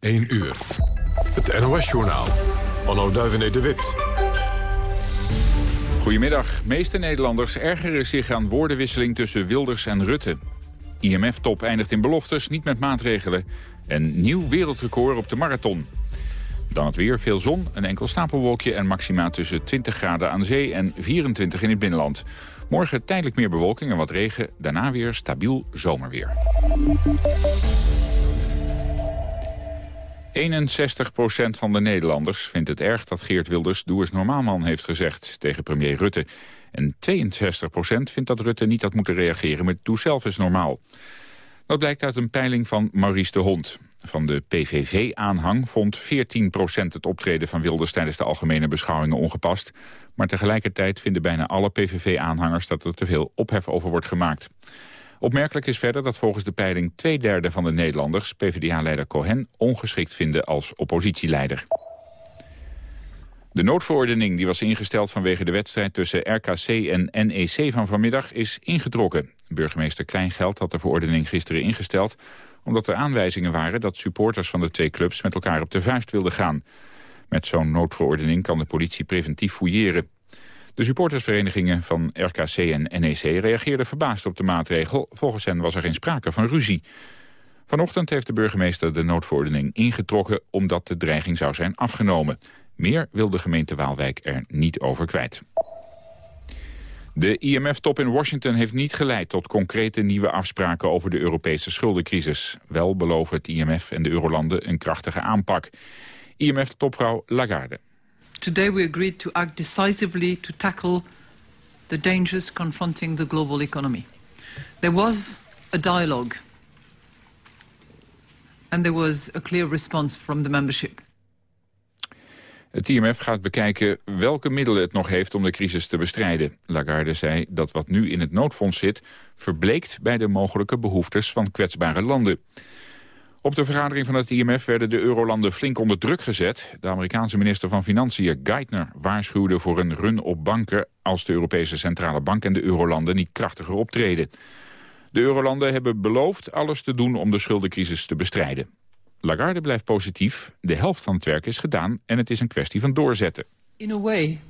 1 uur. Het NOS-journaal. Onno Duivenet de Wit. Goedemiddag. Meeste Nederlanders ergeren zich aan woordenwisseling tussen Wilders en Rutte. IMF-top eindigt in beloftes, niet met maatregelen. En nieuw wereldrecord op de marathon. Dan het weer, veel zon, een enkel stapelwolkje en maxima tussen 20 graden aan zee en 24 in het binnenland. Morgen tijdelijk meer bewolking en wat regen, daarna weer stabiel zomerweer. 61% van de Nederlanders vindt het erg dat Geert Wilders doe eens normaalman heeft gezegd tegen premier Rutte. En 62% vindt dat Rutte niet had moeten reageren met doe zelf eens normaal. Dat blijkt uit een peiling van Maurice de Hond. Van de PVV-aanhang vond 14% het optreden van Wilders tijdens de algemene beschouwingen ongepast. Maar tegelijkertijd vinden bijna alle PVV-aanhangers dat er te veel ophef over wordt gemaakt. Opmerkelijk is verder dat volgens de peiling twee derde van de Nederlanders... PvdA-leider Cohen ongeschikt vinden als oppositieleider. De noodverordening die was ingesteld vanwege de wedstrijd tussen RKC en NEC van vanmiddag is ingetrokken. Burgemeester Kleingeld had de verordening gisteren ingesteld omdat er aanwijzingen waren dat supporters van de twee clubs met elkaar op de vuist wilden gaan. Met zo'n noodverordening kan de politie preventief fouilleren. De supportersverenigingen van RKC en NEC reageerden verbaasd op de maatregel. Volgens hen was er geen sprake van ruzie. Vanochtend heeft de burgemeester de noodverordening ingetrokken... omdat de dreiging zou zijn afgenomen. Meer wil de gemeente Waalwijk er niet over kwijt. De IMF-top in Washington heeft niet geleid tot concrete nieuwe afspraken over de Europese schuldencrisis. Wel beloven het IMF en de eurolanden een krachtige aanpak. IMF-topvrouw Lagarde. Today we agreed to act decisively to tackle the dangers confronting the global economy. There was a dialogue and there was a clear response from the membership. Het IMF gaat bekijken welke middelen het nog heeft om de crisis te bestrijden. Lagarde zei dat wat nu in het noodfonds zit... verbleekt bij de mogelijke behoeftes van kwetsbare landen. Op de vergadering van het IMF werden de eurolanden flink onder druk gezet. De Amerikaanse minister van Financiën, Geithner, waarschuwde voor een run op banken... als de Europese Centrale Bank en de eurolanden niet krachtiger optreden. De eurolanden hebben beloofd alles te doen om de schuldencrisis te bestrijden. Lagarde blijft positief, de helft van het werk is gedaan... en het is een kwestie van doorzetten. In a way,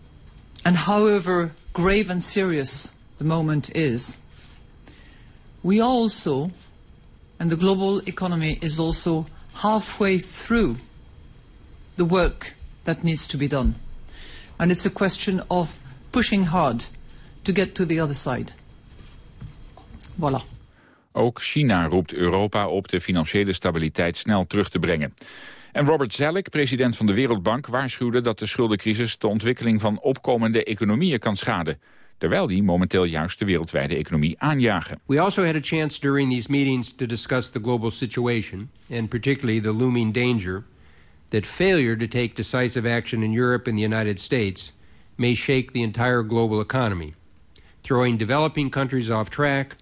and however grave and serious the moment is... we also And the global economy is also halfway through the work that needs to be done. And it's a question of pushing hard to get to the other side. Voilà. Ook China roept Europa op de financiële stabiliteit snel terug te brengen. En Robert Zellick, president van de Wereldbank, waarschuwde dat de schuldencrisis de ontwikkeling van opkomende economieën kan schaden terwijl die momenteel juist de wereldwijde economie aanjagen. We also had a chance during these meetings to discuss the global situation and particularly the looming danger that failure to take decisive action in Europe and the United States may shake the entire global economy, throwing developing countries off track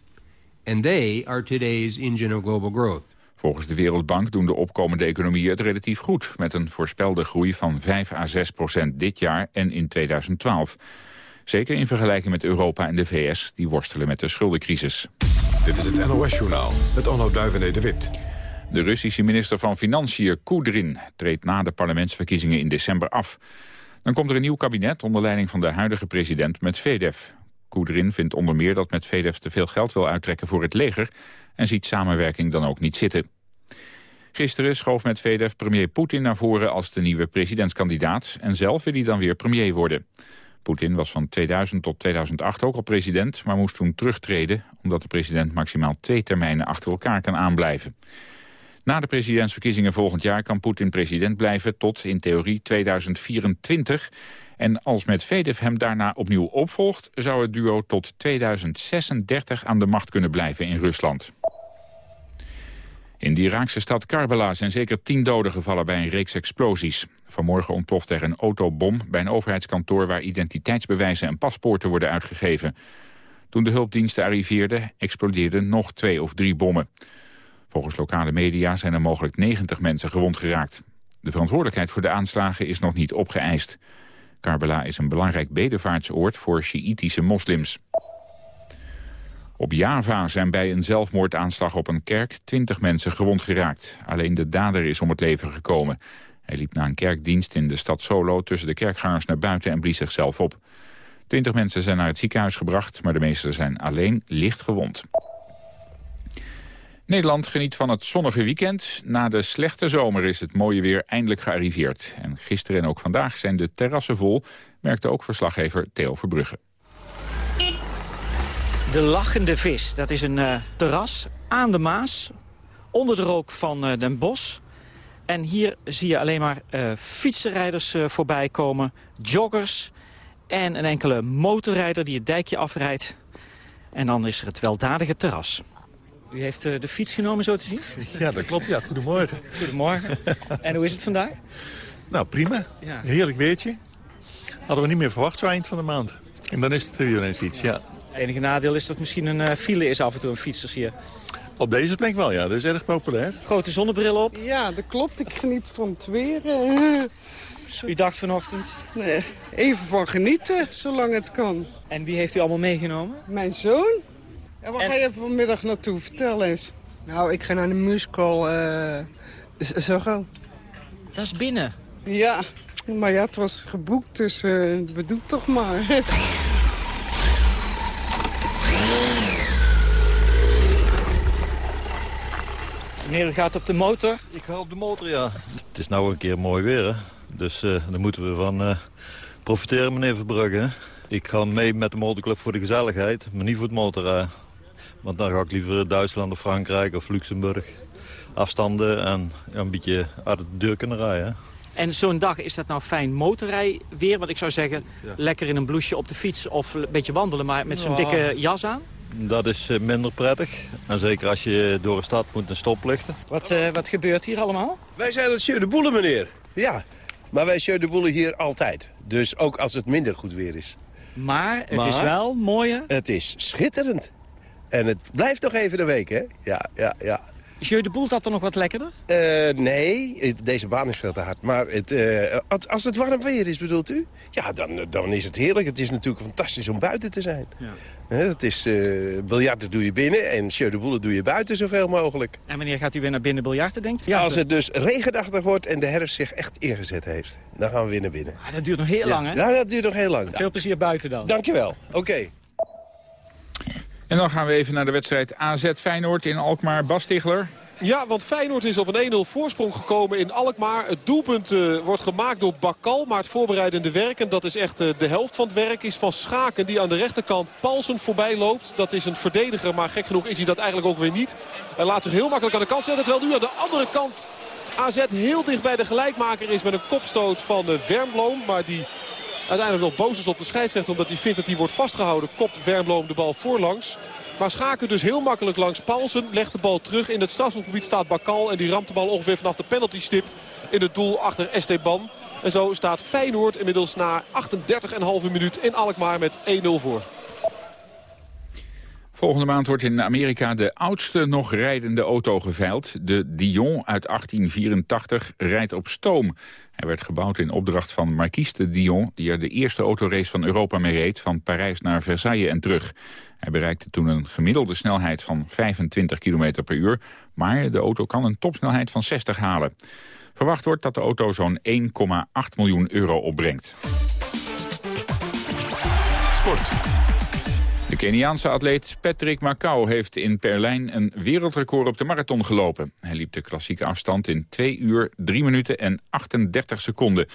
and they are today's engine of global growth. Volgens de Wereldbank doen de opkomende economieën het relatief goed... met een voorspelde groei van 5 à 6 procent dit jaar en in 2012. Zeker in vergelijking met Europa en de VS, die worstelen met de schuldencrisis. Dit is het NOS-journaal, het Onno de Wit. De Russische minister van Financiën, Kudrin, treedt na de parlementsverkiezingen in december af. Dan komt er een nieuw kabinet onder leiding van de huidige president Medvedev. Kudrin vindt onder meer dat Medvedev te veel geld wil uittrekken voor het leger... en ziet samenwerking dan ook niet zitten. Gisteren schoof Medvedev premier Poetin naar voren als de nieuwe presidentskandidaat... en zelf wil hij dan weer premier worden. Poetin was van 2000 tot 2008 ook al president, maar moest toen terugtreden... omdat de president maximaal twee termijnen achter elkaar kan aanblijven. Na de presidentsverkiezingen volgend jaar kan Poetin president blijven tot in theorie 2024. En als Medvedev hem daarna opnieuw opvolgt... zou het duo tot 2036 aan de macht kunnen blijven in Rusland. In de Iraakse stad Karbala zijn zeker tien doden gevallen bij een reeks explosies. Vanmorgen ontplofte er een autobom bij een overheidskantoor... waar identiteitsbewijzen en paspoorten worden uitgegeven. Toen de hulpdiensten arriveerden, explodeerden nog twee of drie bommen. Volgens lokale media zijn er mogelijk 90 mensen gewond geraakt. De verantwoordelijkheid voor de aanslagen is nog niet opgeëist. Karbala is een belangrijk bedevaartsoord voor Sjiïtische moslims. Op Java zijn bij een zelfmoordaanslag op een kerk 20 mensen gewond geraakt. Alleen de dader is om het leven gekomen. Hij liep na een kerkdienst in de stad Solo tussen de kerkgangers naar buiten en blies zichzelf op. 20 mensen zijn naar het ziekenhuis gebracht, maar de meeste zijn alleen licht gewond. Nederland geniet van het zonnige weekend. Na de slechte zomer is het mooie weer eindelijk gearriveerd. En gisteren en ook vandaag zijn de terrassen vol, merkte ook verslaggever Theo Verbrugge. De Lachende Vis, dat is een uh, terras aan de Maas, onder de rook van uh, Den Bosch. En hier zie je alleen maar uh, fietsenrijders voorbij komen, joggers en een enkele motorrijder die het dijkje afrijdt. En dan is er het weldadige terras. U heeft de fiets genomen, zo te zien? Ja, dat klopt. Ja, goedemorgen. Goedemorgen. En hoe is het vandaag? Nou, prima. Ja. Heerlijk weertje. Hadden we niet meer verwacht zo eind van de maand. En dan is het weer een fiets, ja. Het enige nadeel is dat misschien een uh, file is af en toe een fietsers hier. Op deze plek wel, ja. Dat is erg populair. Grote zonnebril op? Ja, dat klopt. Ik geniet van het weer. U dacht vanochtend? Nee, even van genieten, zolang het kan. En wie heeft u allemaal meegenomen? Mijn zoon. En waar en... ga je vanmiddag naartoe? Vertel eens. Nou, ik ga naar de musical uh, Zorro. Dat is binnen? Ja, maar ja, het was geboekt, dus uh, we doen het toch maar. Meneer, u gaat op de motor? Ik ga op de motor, ja. Het is nou een keer mooi weer, hè. Dus uh, daar moeten we van uh, profiteren, meneer Verbrugge. Ik ga mee met de motorclub voor de gezelligheid, maar niet voor het motorrijden. Want dan ga ik liever Duitsland of Frankrijk of Luxemburg. Afstanden en ja, een beetje uit de deur kunnen rijden. En zo'n dag, is dat nou fijn motorrij weer? Want ik zou zeggen, ja. lekker in een blouseje op de fiets of een beetje wandelen... maar met zo'n ja. dikke jas aan? Dat is minder prettig. En zeker als je door de stad moet en stoplichten. Wat, uh, wat gebeurt hier allemaal? Wij zijn het Jeu de Boele, meneer. Ja, maar wij Jeu de Boele hier altijd. Dus ook als het minder goed weer is. Maar het maar, is wel mooie. Het is schitterend. En het blijft nog even een week, hè? Ja, ja, ja. Jeu de Boel dat er nog wat lekkerder? Uh, nee, deze baan is veel te hard. Maar het, uh, als het warm weer is, bedoelt u? Ja, dan, dan is het heerlijk. Het is natuurlijk fantastisch om buiten te zijn. Ja. het is, uh, biljarten doe je binnen en Jeu de Boel doe je buiten zoveel mogelijk. En wanneer gaat u weer naar binnen biljarten, denkt Ja, als het dus regenachtig wordt en de herfst zich echt ingezet heeft. Dan gaan we weer naar binnen. Ah, dat duurt nog heel ja. lang, hè? Ja, dat duurt nog heel lang. Veel plezier buiten dan. Dankjewel. Oké. Okay. En dan gaan we even naar de wedstrijd AZ Feyenoord in Alkmaar. Bas Stigler. Ja, want Feyenoord is op een 1-0 voorsprong gekomen in Alkmaar. Het doelpunt uh, wordt gemaakt door Bakal, maar het voorbereidende werk... en dat is echt uh, de helft van het werk, is van Schaken... die aan de rechterkant Paulsen voorbij loopt. Dat is een verdediger, maar gek genoeg is hij dat eigenlijk ook weer niet. Hij laat zich heel makkelijk aan de kant zetten. Terwijl nu aan de andere kant AZ heel dicht bij de gelijkmaker is... met een kopstoot van uh, maar die uiteindelijk nog boos is op de scheidsrechter... omdat hij vindt dat hij wordt vastgehouden, kopt Wernbloem de bal voorlangs... Maar Schaken dus heel makkelijk langs Paulsen. Legt de bal terug. In het strafschopgebied staat Bakal. En die ramt de bal ongeveer vanaf de penaltystip in het doel achter Esteban. En zo staat Feyenoord inmiddels na 38,5 minuut in Alkmaar met 1-0 voor. Volgende maand wordt in Amerika de oudste nog rijdende auto geveild. De Dion uit 1884 rijdt op stoom. Hij werd gebouwd in opdracht van Marquis de Dion... die er de eerste autorace van Europa mee reed... van Parijs naar Versailles en terug. Hij bereikte toen een gemiddelde snelheid van 25 km per uur... maar de auto kan een topsnelheid van 60 halen. Verwacht wordt dat de auto zo'n 1,8 miljoen euro opbrengt. Sport. De Keniaanse atleet Patrick Macau heeft in Berlijn een wereldrecord op de marathon gelopen. Hij liep de klassieke afstand in 2 uur, 3 minuten en 38 seconden.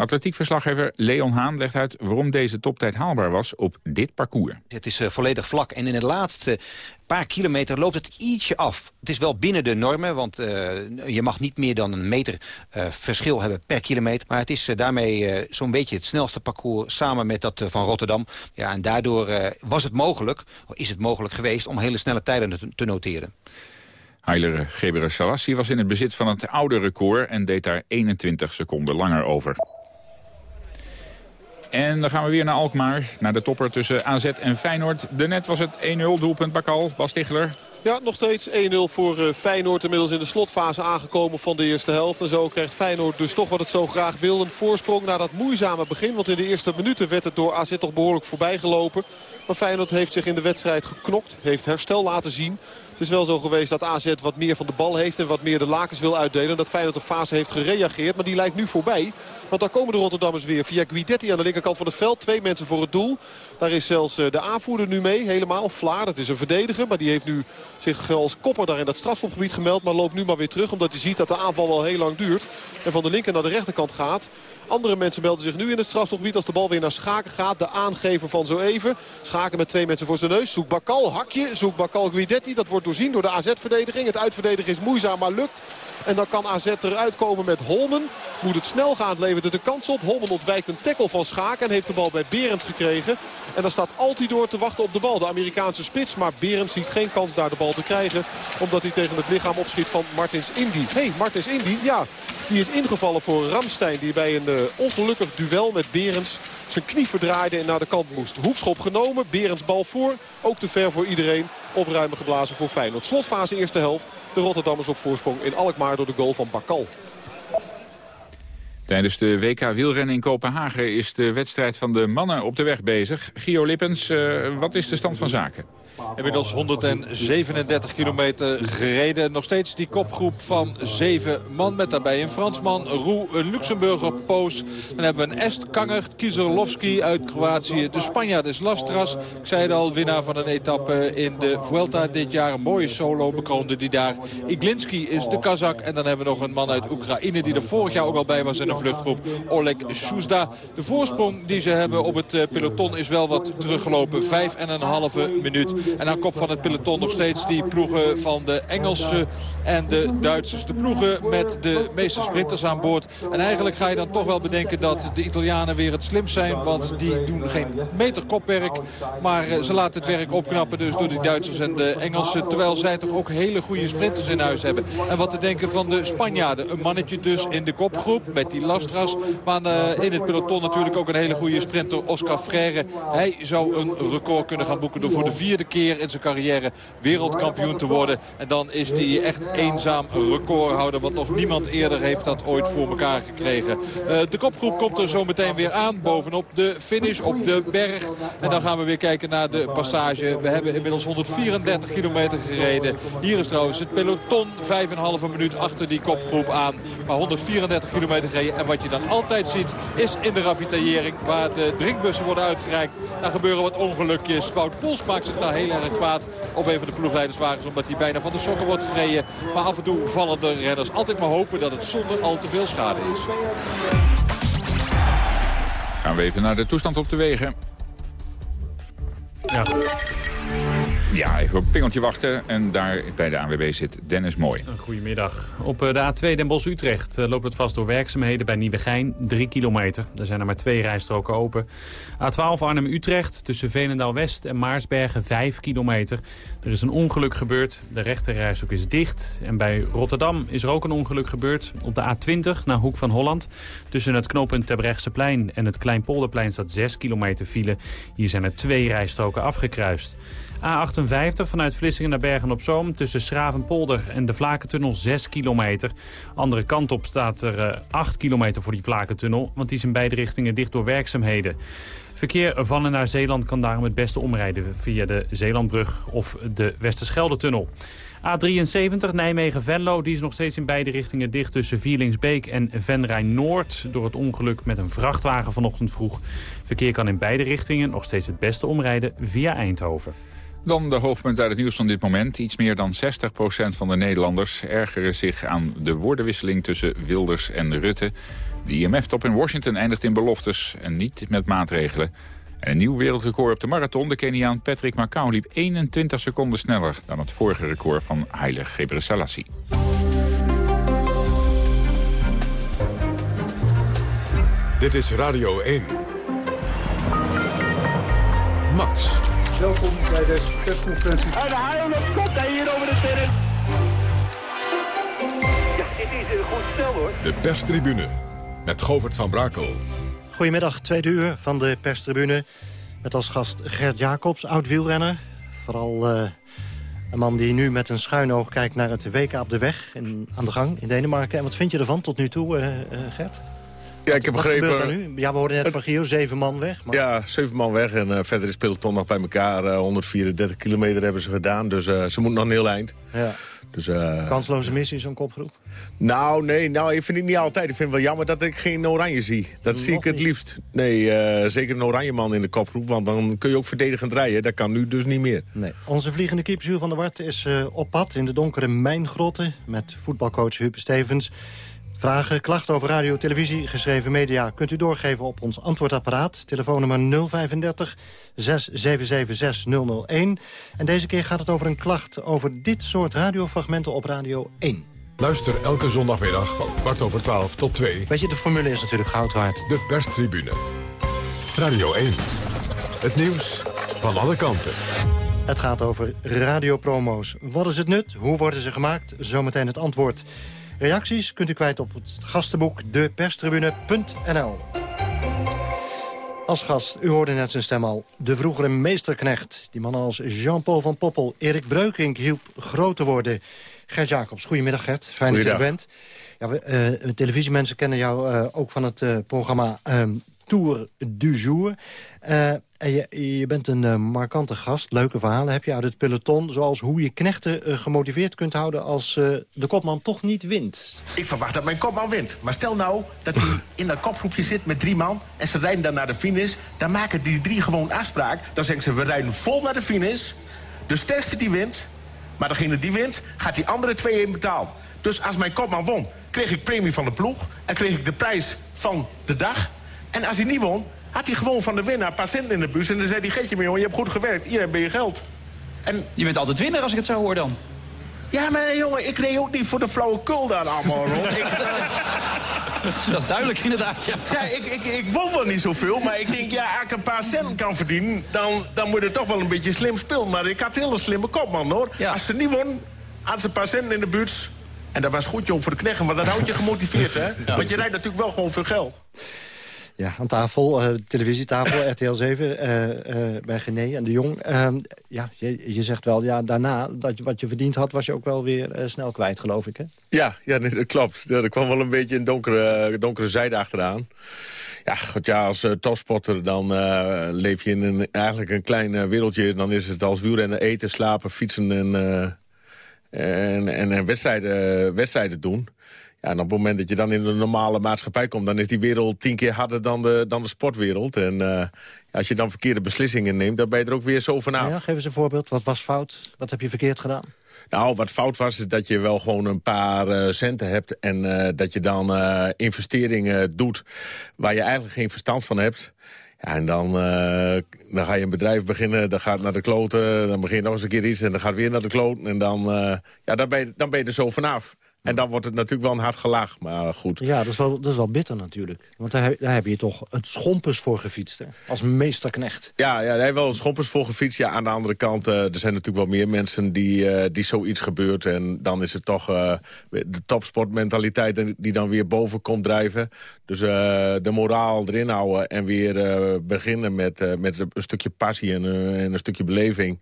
Atletiekverslaggever Leon Haan legt uit waarom deze toptijd haalbaar was op dit parcours. Het is uh, volledig vlak en in de laatste paar kilometer loopt het ietsje af. Het is wel binnen de normen, want uh, je mag niet meer dan een meter uh, verschil hebben per kilometer. Maar het is daarmee zo'n beetje het snelste parcours samen met dat van Rotterdam. Ja, en daardoor was het mogelijk, is het mogelijk geweest om hele snelle tijden te, te noteren. Haile Gebrselassie was in het bezit van het oude record en deed daar 21 seconden langer over. En dan gaan we weer naar Alkmaar, naar de topper tussen AZ en Feyenoord. De net was het 1-0, doelpunt Bakal, Bas Ticheler. Ja, nog steeds 1-0 voor uh, Feyenoord. Inmiddels in de slotfase aangekomen van de eerste helft. En zo krijgt Feyenoord dus toch wat het zo graag wil. Een voorsprong naar dat moeizame begin. Want in de eerste minuten werd het door AZ toch behoorlijk voorbij gelopen. Maar Feyenoord heeft zich in de wedstrijd geknokt. Heeft herstel laten zien. Het is wel zo geweest dat AZ wat meer van de bal heeft en wat meer de lakens wil uitdelen. Dat Feyenoord de fase heeft gereageerd, maar die lijkt nu voorbij. Want daar komen de Rotterdammers weer via Guidetti aan de linkerkant van het veld. Twee mensen voor het doel. Daar is zelfs eh, de aanvoerder nu mee, helemaal. Vlaar, dat is een verdediger, maar die heeft nu zich als kopper daar in dat strafschopgebied gemeld. Maar loopt nu maar weer terug, omdat hij ziet dat de aanval wel heel lang duurt. En van de linker naar de rechterkant gaat. Andere mensen melden zich nu in het strafschopgebied als de bal weer naar Schaken gaat. De aangever van zo even. Schaken met twee mensen voor zijn neus. Zoekt Bakal, hakje. Zoekt Bakal Guidetti. Dat wordt doorzien door de AZ-verdediging. Het uitverdedigen is moeizaam, maar lukt. En dan kan AZ eruit komen met Holmen. Moet het snel gaan, levert de kans op. Holmen ontwijkt een tackle van Schaken en heeft de bal bij Berends gekregen. En dan staat Altidoor te wachten op de bal. De Amerikaanse spits, maar Berends ziet geen kans daar de bal te krijgen. Omdat hij tegen het lichaam opschiet van Martins Indy. Hé, hey, Martins Indy, ja, die is ingevallen voor Ramstein. Die bij een uh, ongelukkig duel met Berends zijn knie verdraaide en naar de kant moest. Hoekschop genomen, Berends bal voor. Ook te ver voor iedereen. Opruimen geblazen voor Feyenoord. Slotfase eerste helft. De Rotterdammers op voorsprong in Alkmaar door de goal van Bakal. Tijdens de WK wielrennen in Kopenhagen is de wedstrijd van de mannen op de weg bezig. Gio Lippens, uh, wat is de stand van zaken? Inmiddels 137 kilometer gereden. Nog steeds die kopgroep van zeven man. Met daarbij een Fransman, Roe, een Luxemburger, Poos. Dan hebben we een Est, Kanger, Kieserlovski uit Kroatië. De Spanjaard is Lastras. Ik zei het al, winnaar van een etappe in de Vuelta dit jaar. Een mooie solo bekroonde die daar. Iglinski is de Kazak. En dan hebben we nog een man uit Oekraïne die er vorig jaar ook al bij was in een vluchtgroep. Oleg Shuzda. De voorsprong die ze hebben op het peloton is wel wat teruggelopen. Vijf en een halve minuut. En aan kop van het peloton nog steeds die ploegen van de Engelsen en de Duitsers. De ploegen met de meeste sprinters aan boord. En eigenlijk ga je dan toch wel bedenken dat de Italianen weer het slimst zijn. Want die doen geen meter kopwerk. Maar eh, ze laten het werk opknappen dus door die Duitsers en de Engelsen. Terwijl zij toch ook hele goede sprinters in huis hebben. En wat te denken van de Spanjaarden. Een mannetje dus in de kopgroep met die Lastras. Maar uh, in het peloton natuurlijk ook een hele goede sprinter Oscar Freire. Hij zou een record kunnen gaan boeken door voor de vierde keer in zijn carrière wereldkampioen te worden. En dan is hij echt eenzaam recordhouder. Want nog niemand eerder heeft dat ooit voor elkaar gekregen. Uh, de kopgroep komt er zo meteen weer aan. Bovenop de finish op de berg. En dan gaan we weer kijken naar de passage. We hebben inmiddels 134 kilometer gereden. Hier is trouwens het peloton 5,5 minuut achter die kopgroep aan. Maar 134 kilometer gereden. En wat je dan altijd ziet is in de ravitaillering waar de drinkbussen worden uitgereikt. Daar gebeuren wat ongelukjes. Wout Pols maakt zich daar heel erg kwaad op een van de ploegleiderswagens. Omdat hij bijna van de sokken wordt gereden. Maar af en toe vallen de redders. Altijd maar hopen dat het zonder al te veel schade is. Gaan we even naar de toestand op de wegen. Ja. Ja, even op pingeltje wachten. En daar bij de ANWB zit Dennis Mooi. Goedemiddag. Op eh, de A2 Den Bosch-Utrecht eh, loopt het vast door werkzaamheden bij Nieuwegein. 3 kilometer. Er zijn er maar twee rijstroken open. A12 Arnhem-Utrecht tussen Veenendaal-West en Maarsbergen 5 kilometer. Er is een ongeluk gebeurd. De rechterrijstrook is dicht. En bij Rotterdam is er ook een ongeluk gebeurd. Op de A20 naar Hoek van Holland. Tussen het knooppunt Terbrechtseplein en het Kleinpolderplein staat 6 kilometer file. Hier zijn er twee rijstroken afgekruist. A58 vanuit Vlissingen naar Bergen-op-Zoom... tussen Schravenpolder en de Vlakentunnel 6 kilometer. Andere kant op staat er 8 eh, kilometer voor die Vlakentunnel... want die is in beide richtingen dicht door werkzaamheden. Verkeer van en naar Zeeland kan daarom het beste omrijden... via de Zeelandbrug of de Westerschelde-tunnel. A73 Nijmegen-Venlo die is nog steeds in beide richtingen dicht tussen Vierlingsbeek en Venray-Noord. Door het ongeluk met een vrachtwagen vanochtend vroeg. Verkeer kan in beide richtingen nog steeds het beste omrijden via Eindhoven. Dan de hoofdpunt uit het nieuws van dit moment. Iets meer dan 60% van de Nederlanders ergeren zich aan de woordenwisseling tussen Wilders en Rutte. De IMF-top in Washington eindigt in beloftes en niet met maatregelen. En een nieuw wereldrecord op de marathon. De Keniaan Patrick Macau liep 21 seconden sneller dan het vorige record van Haile Gebrselassie. Dit is Radio 1. Max. Welkom bij deze persconferentie. En de haal komt hij hier over de terrein. Ja, dit is een goed stel hoor. De perstribune met Govert van Brakel. Goedemiddag, tweede uur van de perstribune. Met als gast Gert Jacobs, oud-wielrenner. Vooral uh, Een man die nu met een schuin oog kijkt naar het WK op de weg in, aan de gang in Denemarken. En wat vind je ervan tot nu toe, uh, Gert? Ja, ik heb begrepen... Ja, we hoorden net van Gio, zeven man weg. Maar... Ja, zeven man weg en uh, verder is peloton nog bij elkaar. Uh, 134 kilometer hebben ze gedaan, dus uh, ze moeten nog een heel eind. Ja. Dus, Kansloze missie, zo'n kopgroep? Nou, nee, nou, ik vind het niet altijd. Ik vind het wel jammer dat ik geen oranje zie. Dat nog zie ik het niet. liefst. Nee, zeker een oranje man in de kopgroep, want dan kun je ook verdedigend rijden. Dat kan nu dus niet meer. Nee. Onze vliegende kip Jules van der Wart is op pad in de donkere mijngrotten... met voetbalcoach Huub Stevens... Vragen, klachten over radio, televisie, geschreven media... kunt u doorgeven op ons antwoordapparaat. Telefoonnummer 035 677 6001. En deze keer gaat het over een klacht over dit soort radiofragmenten op Radio 1. Luister elke zondagmiddag van kwart over 12 tot 2. Weet je, de formule is natuurlijk goud waard. De perstribune. Radio 1. Het nieuws van alle kanten. Het gaat over radiopromo's. Wat is het nut? Hoe worden ze gemaakt? Zometeen het antwoord. Reacties kunt u kwijt op het gastenboek deperstribune.nl. Als gast, u hoorde net zijn stem al, de vroegere meesterknecht. Die mannen als Jean-Paul van Poppel, Erik Breukink hielp groot te worden. Gert Jacobs, goedemiddag Gert, fijn dat je er bent. Ja, we, uh, televisiemensen kennen jou uh, ook van het uh, programma Tour du Jour. En je, je bent een uh, markante gast, leuke verhalen heb je uit het peloton... zoals hoe je knechten uh, gemotiveerd kunt houden als de kopman toch niet wint. Ik verwacht dat mijn kopman wint. Maar stel nou dat hij in dat kopgroepje zit met drie man... en ze rijden dan naar de finish. Dan maken die drie gewoon afspraak. Dan zeggen ze, we rijden vol naar de finish. De sterkste die wint. Maar degene die wint, gaat die andere twee in betaal. Dus als mijn kopman won, kreeg ik premie van de ploeg... en kreeg ik de prijs van de dag. En als hij niet won, had hij gewoon van de winnaar patiënt in de bus. En dan zei hij, Geetje, jongen, je hebt goed gewerkt. Hier heb je je geld. En... Je bent altijd winnaar als ik het zo hoor dan. Ja, maar jongen, ik reed ook niet voor de flauwekul daar allemaal rond. ik, Dat is duidelijk inderdaad, ja. Ja, ik, ik, ik won wel niet zoveel, maar ik denk, ja, als ik een paar cent kan verdienen... dan, dan moet je toch wel een beetje slim spelen. Maar ik had een hele slimme kopman, hoor. Ja. Als ze niet won, had ze een paar centen in de buurt... En dat was goed, jong, voor de knechten, want dat houdt je gemotiveerd, hè? Ja. Want je rijdt natuurlijk wel gewoon veel geld. Ja, aan tafel, uh, televisietafel, RTL 7, uh, uh, bij Gené en de Jong. Ehm, ja, je, je, zegt wel, ja, daarna, dat je, wat je verdiend had... was je ook wel weer snel kwijt, geloof ik, hè? Ja, ja nee, dat klopt. Ja, er kwam wel een beetje een donkere, donkere zijde achteraan. Ja, goed, ja als topsporter dan leef je in een, eigenlijk een klein wereldje. Dan is het als wielrennen eten, slapen, fietsen en, en, en, en wedstrijden, wedstrijden doen... Ja, en op het moment dat je dan in de normale maatschappij komt... dan is die wereld tien keer harder dan de, dan de sportwereld. En uh, als je dan verkeerde beslissingen neemt, dan ben je er ook weer zo vanaf. Ja, geef eens een voorbeeld. Wat was fout? Wat heb je verkeerd gedaan? Nou, wat fout was, is dat je wel gewoon een paar uh, centen hebt... en uh, dat je dan investeringen doet waar je eigenlijk geen verstand van hebt... Ja, en dan, dan ga je een bedrijf beginnen, dan gaat naar de kloten... dan begin je nog eens een keer iets en dan gaat weer naar de kloten... en dan, ja, dan, ben je, dan ben je er zo vanaf. En dan wordt het natuurlijk wel een hard gelach, maar goed. Ja, dat is wel, dat is wel bitter natuurlijk. Want daar, daar heb je toch het schompers voor gefietst, hè? Als meesterknecht. Ja, ja daar heb wel schompers voor gefietst. Ja, aan de andere kant, uh, er zijn natuurlijk wel meer mensen die, uh, die zoiets gebeurt. En dan is het toch uh, de topsportmentaliteit die dan weer boven komt drijven. Dus de moraal erin houden en weer beginnen met, met een stukje passie en, en een stukje beleving.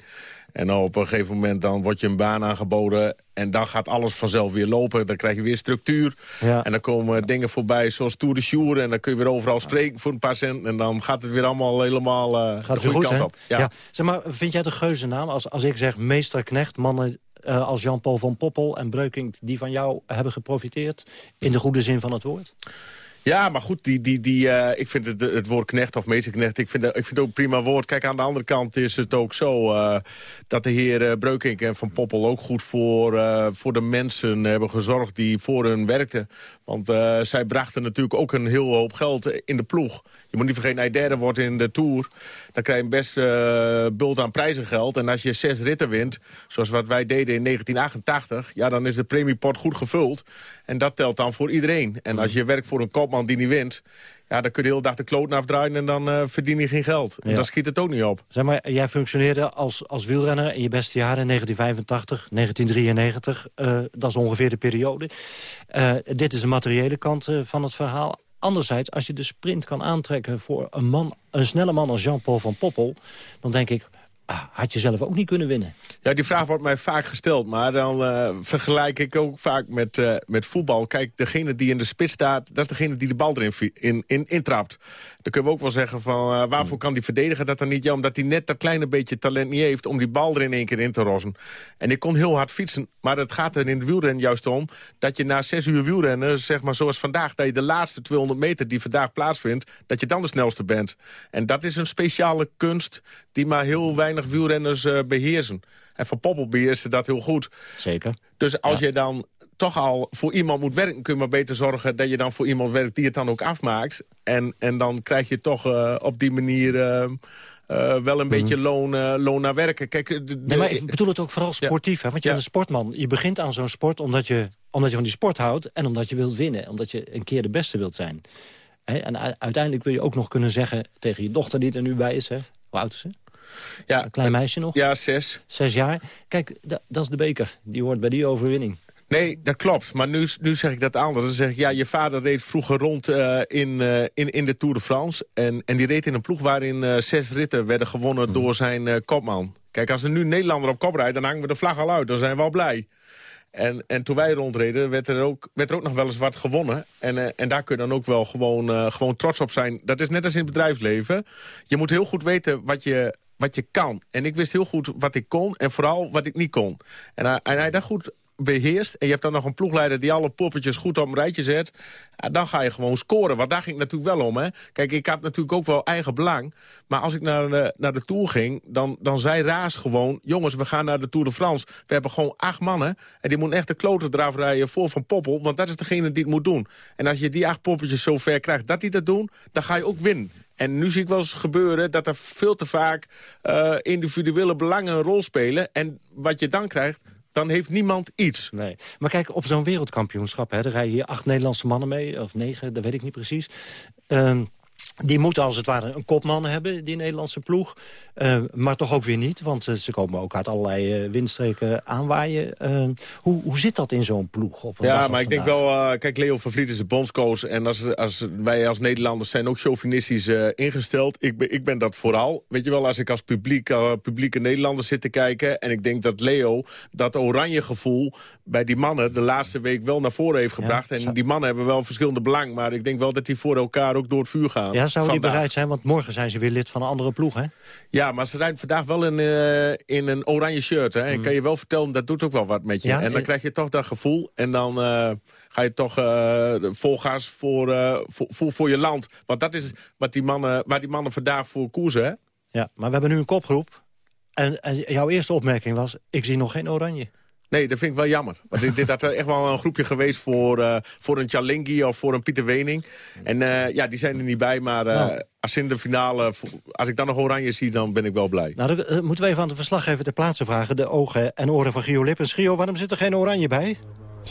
En op een gegeven moment dan wordt je een baan aangeboden... en dan gaat alles vanzelf weer lopen. Dan krijg je weer structuur. Ja. En dan komen dingen voorbij zoals Tour de Jour... en dan kun je weer overal spreken voor een paar cent... en dan gaat het weer allemaal helemaal uh, gaat de goede goed, kant op. Ja. ja. Zeg maar, vind jij het een geuzennaam? Als, als ik zeg meesterknecht, mannen uh, als Jean-Paul van Poppel en Breukink... die van jou hebben geprofiteerd in de goede zin van het woord? Ja, maar goed, die, die, die, uh, ik vind het, het woord knecht of meesterknecht... Ik vind, ik vind het ook een prima woord. Kijk, aan de andere kant is het ook zo... Uh, dat de heer Breukink en Van Poppel ook goed voor, uh, voor de mensen hebben gezorgd... die voor hun werkten. Want zij brachten natuurlijk ook een heel hoop geld in de ploeg. Je moet niet vergeten, je derde wordt in de Tour... dan krijg je best bult aan prijzengeld. En als je zes ritten wint, zoals wat wij deden in 1988... ja, dan is de premiepot goed gevuld. En dat telt dan voor iedereen. En als je werkt voor een kopman die niet wint... ja, dan kun je de hele dag de kloten afdraaien en dan uh, verdien je geen geld. En ja. dan schiet het ook niet op. Zeg maar, jij functioneerde als, als wielrenner in je beste jaren, 1985, 1993. Uh, dat is ongeveer de periode. Uh, dit is de materiële kant van het verhaal. Anderzijds, als je de sprint kan aantrekken voor een, man, een snelle man als Jean-Paul van Poppel... dan denk ik, had je zelf ook niet kunnen winnen. Ja, die vraag wordt mij vaak gesteld. Maar dan uh, vergelijk ik ook vaak met, uh, met voetbal. Kijk, degene die in de spits staat, dat is degene die de bal erin in, in, intrapt. Dan kunnen we ook wel zeggen van uh, waarvoor kan die verdedigen dat dan niet? Ja, omdat hij net dat kleine beetje talent niet heeft om die bal er in één keer in te rossen. En ik kon heel hard fietsen. Maar het gaat er in de wielrennen juist om dat je na zes uur wielrennen, zeg maar zoals vandaag, dat je de laatste 200 meter die vandaag plaatsvindt, dat je dan de snelste bent. En dat is een speciale kunst die maar heel weinig wielrenners uh, beheersen. En Van Poppel beheerste dat heel goed. Zeker. Dus als je dan toch al voor iemand moet werken... kun je maar beter zorgen dat je dan voor iemand werkt die het dan ook afmaakt. En, en dan krijg je toch uh, op die manier... Uh, uh, wel een beetje loon, loon naar werken. Kijk, de, de, nee, maar ik bedoel het ook vooral sportief. Hè? Want je ja. bent een sportman. Je begint aan zo'n sport omdat je, omdat je van die sport houdt... en omdat je wilt winnen. Omdat je een keer de beste wilt zijn. Hè? En uiteindelijk wil je ook nog kunnen zeggen tegen je dochter die er nu bij is... Hè? Hoe oud is ze? Ja, een klein meisje nog? Ja, zes. Zes jaar. Kijk, dat is de beker. Die hoort bij die overwinning. Nee, dat klopt. Maar nu, nu zeg ik dat anders. Dan zeg ik, ja, je vader reed vroeger rond uh, in, uh, in, in de Tour de France. En, en die reed in een ploeg waarin uh, zes ritten werden gewonnen mm. door zijn kopman. Kijk, als er nu Nederlander op kop rijdt, dan hangen we de vlag al uit. Dan zijn we al blij. En, en toen wij rondreden, werd er, ook, werd er ook nog wel eens wat gewonnen. En, en daar kun je dan ook wel gewoon, gewoon trots op zijn. Dat is net als in het bedrijfsleven. Je moet heel goed weten wat je, wat je kan. En ik wist heel goed wat ik kon en vooral wat ik niet kon. En hij, en hij dat goed beheerst... en je hebt dan nog een ploegleider die alle poppetjes goed op een rijtje zet... Dan ga je gewoon scoren. Want daar ging het natuurlijk wel om. Hè? Kijk, ik had natuurlijk ook wel eigen belang. Maar als ik naar de, naar de Tour ging, dan, dan zei Raas gewoon... jongens, we gaan naar de Tour de France. We hebben gewoon acht mannen. En die moeten echt de kloten eraf rijden voor Van Poppel. Want dat is degene die het moet doen. En als je die acht poppetjes zo ver krijgt dat die dat doen... dan ga je ook winnen. En nu zie ik wel eens gebeuren dat er veel te vaak uh, individuele belangen een rol spelen. En wat je dan krijgt, dan heeft niemand iets. Nee. Maar kijk, op zo'n wereldkampioenschap, hè, daar rijden hier acht Nederlandse mannen mee. Of negen, dat weet ik niet precies. Uh, die moeten als het ware een kopman hebben, die Nederlandse ploeg. Uh, maar toch ook weer niet, want uh, ze komen ook uit allerlei uh, windstreken aanwaaien. hoe, hoe zit dat in zo'n ploeg? Op ja, maar ik denk wel... kijk, Leo van Vliet is de bondscoach. En als, als, wij als Nederlanders zijn ook chauvinistisch ingesteld. Ik ben, ik ben dat vooral. Weet je wel, als ik als publiek, publieke Nederlander zit te kijken... en ik denk dat Leo dat oranje gevoel bij die mannen... de laatste week wel naar voren heeft gebracht. Ja, en die mannen hebben wel verschillende belang. Maar ik denk wel dat die voor elkaar ook door het vuur gaan. Ja, zou die bereid zijn? Want morgen zijn ze weer lid van een andere ploeg, hè? Ja, maar ze rijden vandaag wel in, uh, in een oranje shirt. Hè? En mm. kan je wel vertellen, dat doet ook wel wat met je. Ja, en dan krijg je toch dat gevoel. En dan uh, ga je toch uh, volgaas voor, voor, voor, voor, je land. Want dat is wat die mannen, waar die mannen vandaag voor koersen, hè? Ja, maar we hebben nu een kopgroep. En, en jouw eerste opmerking was, ik zie nog geen oranje. Nee, dat vind ik wel jammer. Want dit, dit had echt wel een groepje geweest voor, uh, voor een Chalingi of voor een Pieter Wening. En uh, ja, die zijn er niet bij. Maar uh, nou. als in de finale, als ik dan nog oranje zie, dan ben ik wel blij. Nou, dan moeten we even aan de verslaggever ter plaatse vragen. De ogen en oren van Gio Lippens. Gio, waarom zit er geen oranje bij?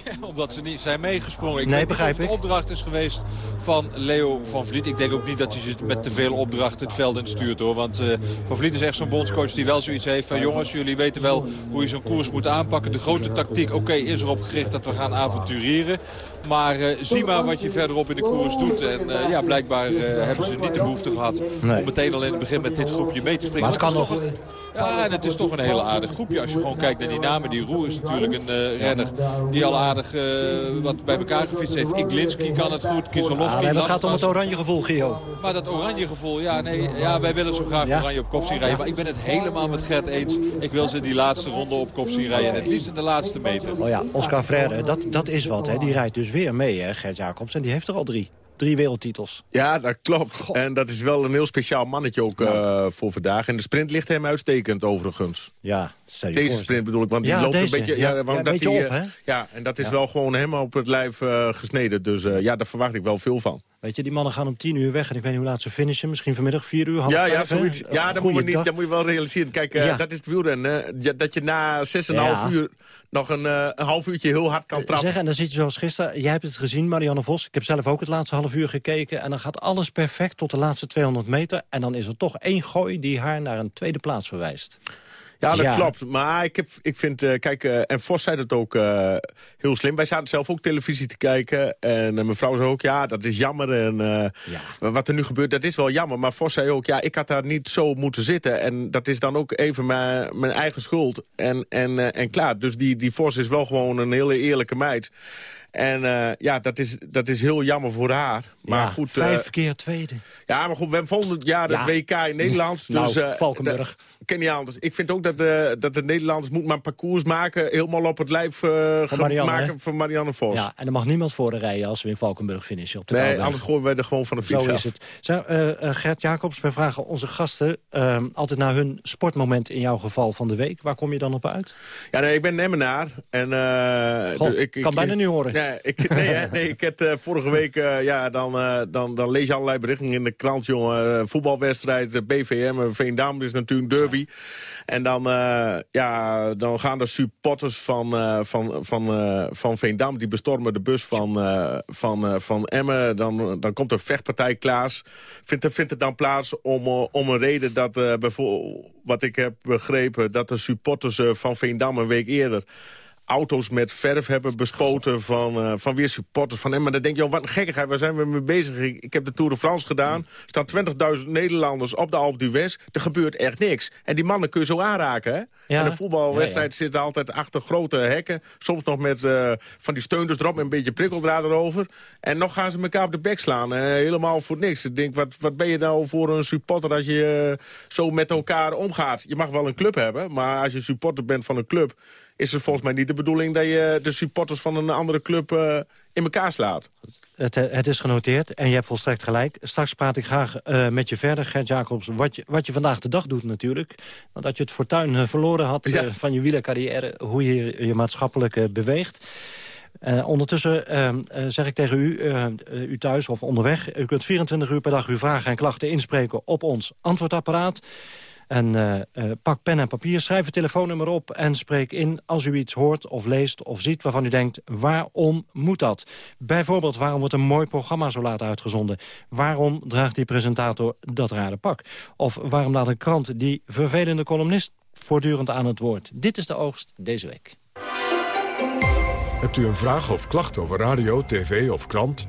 Ja, omdat ze niet zijn meegesprongen. Ik nee, denk begrijp ik. de opdracht is geweest van Leo van Vliet. Ik denk ook niet dat hij ze met te veel opdrachten het veld in stuurt hoor. Want uh, Van Vliet is echt zo'n bondscoach die wel zoiets heeft van... jongens, jullie weten wel hoe je zo'n koers moet aanpakken. De grote tactiek, oké, okay, is erop gericht dat we gaan avontureren. Maar uh, zie maar wat je verderop in de koers doet. En uh, ja, blijkbaar hebben ze niet de behoefte gehad... Nee. om meteen al in het begin met dit groepje mee te springen. Maar het kan nog... Ja, en het is toch een hele aardig groepje. Als je gewoon kijkt naar die namen. Die Roer is natuurlijk een renner die al aardig wat bij elkaar gefietst heeft. Iglinski kan het goed, Kieselowski. Ja, het gaat om het oranje gevoel, Gio. Maar dat oranje gevoel, ja, nee, ja wij willen zo graag ja. oranje op kop zien rijden. Maar ik ben het helemaal met Gert eens. Ik wil ze die laatste ronde op kop zien rijden. En het liefst in de laatste meter. Oh ja, Oscar Freire, dat, dat is wat. Hè. Die rijdt dus weer mee, hè, Gert Jacobs. En die heeft er al drie drie wereldtitels. Ja, dat klopt. God. En dat is wel een heel speciaal mannetje ook ja. uh, voor vandaag. En de sprint ligt hem uitstekend overigens. Ja, Deze voor. sprint bedoel ik, want die ja, loopt deze. een beetje... Ja, ja, want dat die, op, hè? Ja, en dat is wel gewoon helemaal op het lijf uh, gesneden. Dus uh, ja, daar verwacht ik wel veel van. Weet je, die mannen gaan om tien uur weg. En ik weet niet hoe laat ze finishen. Misschien vanmiddag vier uur, half ja, vijf, ja, zoiets. Ja, dat moet, je niet, dat moet je wel realiseren. Kijk, uh, dat is het wielrennen. Dat je na zes en een half uur nog een, uh, een half uurtje heel hard kan trappen. Zeg, en dan zit je zoals gisteren. Jij hebt het gezien, Marianne Vos. Ik heb zelf ook het laatste half uur gekeken. En dan gaat alles perfect tot de laatste 200 meter. En dan is er toch één gooi die haar naar een tweede plaats verwijst. Ja, dat klopt. Maar ik, heb, ik vind, uh, kijk, uh, en Vos zei dat ook uh, heel slim. Wij zaten zelf ook televisie te kijken. En mijn vrouw zei ook, ja, dat is jammer. En ja. wat er nu gebeurt, dat is wel jammer. Maar Vos zei ook, ja, ik had daar niet zo moeten zitten. En dat is dan ook even mijn, mijn eigen schuld. En, en, en klaar. Dus die, die Vos is wel gewoon een hele eerlijke meid. En uh, ja, dat is, dat is heel jammer voor haar. Maar ja, goed, vijf uh, keer tweede. Ja, maar goed, we hebben volgend jaar het ja. WK in Nederland. nou, dus, uh, Valkenburg. ken niet anders. Ik vind ook dat, dat de Nederlanders moet maar een parcours maken... helemaal op het lijf van Marianne, maken hè? van Marianne Vos. Ja, en er mag niemand voor de rijden als we in Valkenburg finishen. Op de nee, Kouwberg. anders gooien wij er gewoon van de fiets Zo af. is het. Zo, Gert Jacobs, we vragen onze gasten uh, altijd naar hun sportmoment... in jouw geval van de week. Waar kom je dan op uit? Ja, nee, ik ben Nemmenaar. En, Goh, dus ik, kan ik, bijna nu horen. Nee, ik, nee, hè, nee ik heb vorige week... ja, dan, dan, dan lees je allerlei berichten in de krant, jongen. voetbalwedstrijd, BVM, Veendam is natuurlijk een derby. En dan, ja, dan gaan de supporters van, van, van, van Veendam... die bestormen de bus van, van, van Emmen. Dan, dan komt een vechtpartij Klaas. Vindt, vindt het dan plaats om, om een reden dat bijvoorbeeld... wat ik heb begrepen, dat de supporters van Veendam een week eerder auto's met verf hebben bespoten van, uh, van weer supporters van hem. Maar dan denk je, wat een gekkigheid, waar zijn we mee bezig? Ik, ik heb de Tour de France gedaan. Er staan 20.000 Nederlanders op de Alpe d'Huez. Er gebeurt echt niks. En die mannen kun je zo aanraken, hè? Ja. En een voetbalwedstrijd Ja, ja. zit altijd achter grote hekken. Soms nog met uh, van die steunders erop en een beetje prikkeldraad erover. En nog gaan ze elkaar op de bek slaan. Uh, helemaal voor niks. Ik denk, wat, wat ben je nou voor een supporter als je uh, zo met elkaar omgaat? Je mag wel een club hebben, maar als je supporter bent van een club is het volgens mij niet de bedoeling dat je de supporters van een andere club uh, in elkaar slaat. Het, het, is genoteerd en je hebt volstrekt gelijk. Straks praat ik graag uh, met je verder, Gert Jacobs, wat je, wat je vandaag de dag doet natuurlijk. Dat je het fortuin verloren had ja. van je wielercarrière, hoe je je maatschappelijk beweegt. Uh, ondertussen uh, zeg ik tegen u, u thuis of onderweg... u kunt 24 uur per dag uw vragen en klachten inspreken op ons antwoordapparaat. En uh, uh, pak pen en papier, schrijf het telefoonnummer op en spreek in als u iets hoort of leest of ziet waarvan u denkt, waarom moet dat? Bijvoorbeeld, waarom wordt een mooi programma zo laat uitgezonden? Waarom draagt die presentator dat rare pak? Of waarom laat een krant die vervelende columnist voortdurend aan het woord? Dit is de oogst deze week. Hebt u een vraag of klacht over radio, tv of krant?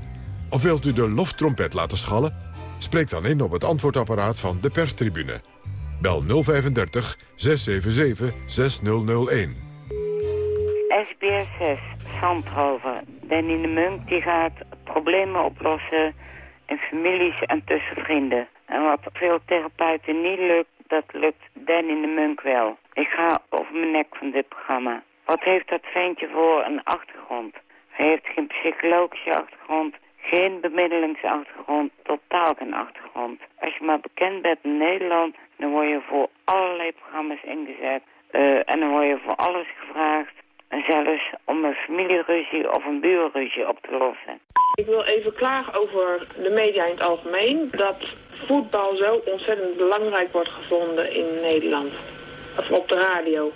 Of wilt u de loftrompet laten schallen? Spreek dan in op het antwoordapparaat van de perstribune. Bel 035 677 6001. SBS 6, Zandhoven. Danny de Munk die gaat problemen oplossen in families en tussen vrienden. En wat veel therapeuten niet lukt, dat lukt Danny de Munk wel. Ik ga over mijn nek van dit programma. Wat heeft dat ventje voor een achtergrond? Hij heeft geen psychologische achtergrond, geen bemiddelingsachtergrond, totaal geen achtergrond. Als je maar bekend bent in Nederland, dan word je voor allerlei programma's ingezet. Uh, en dan word je voor alles gevraagd. En zelfs om een familieruzie of een buurruzie op te lossen. Ik wil even klagen over de media in het algemeen. Dat voetbal zo ontzettend belangrijk wordt gevonden in Nederland. Of op de radio.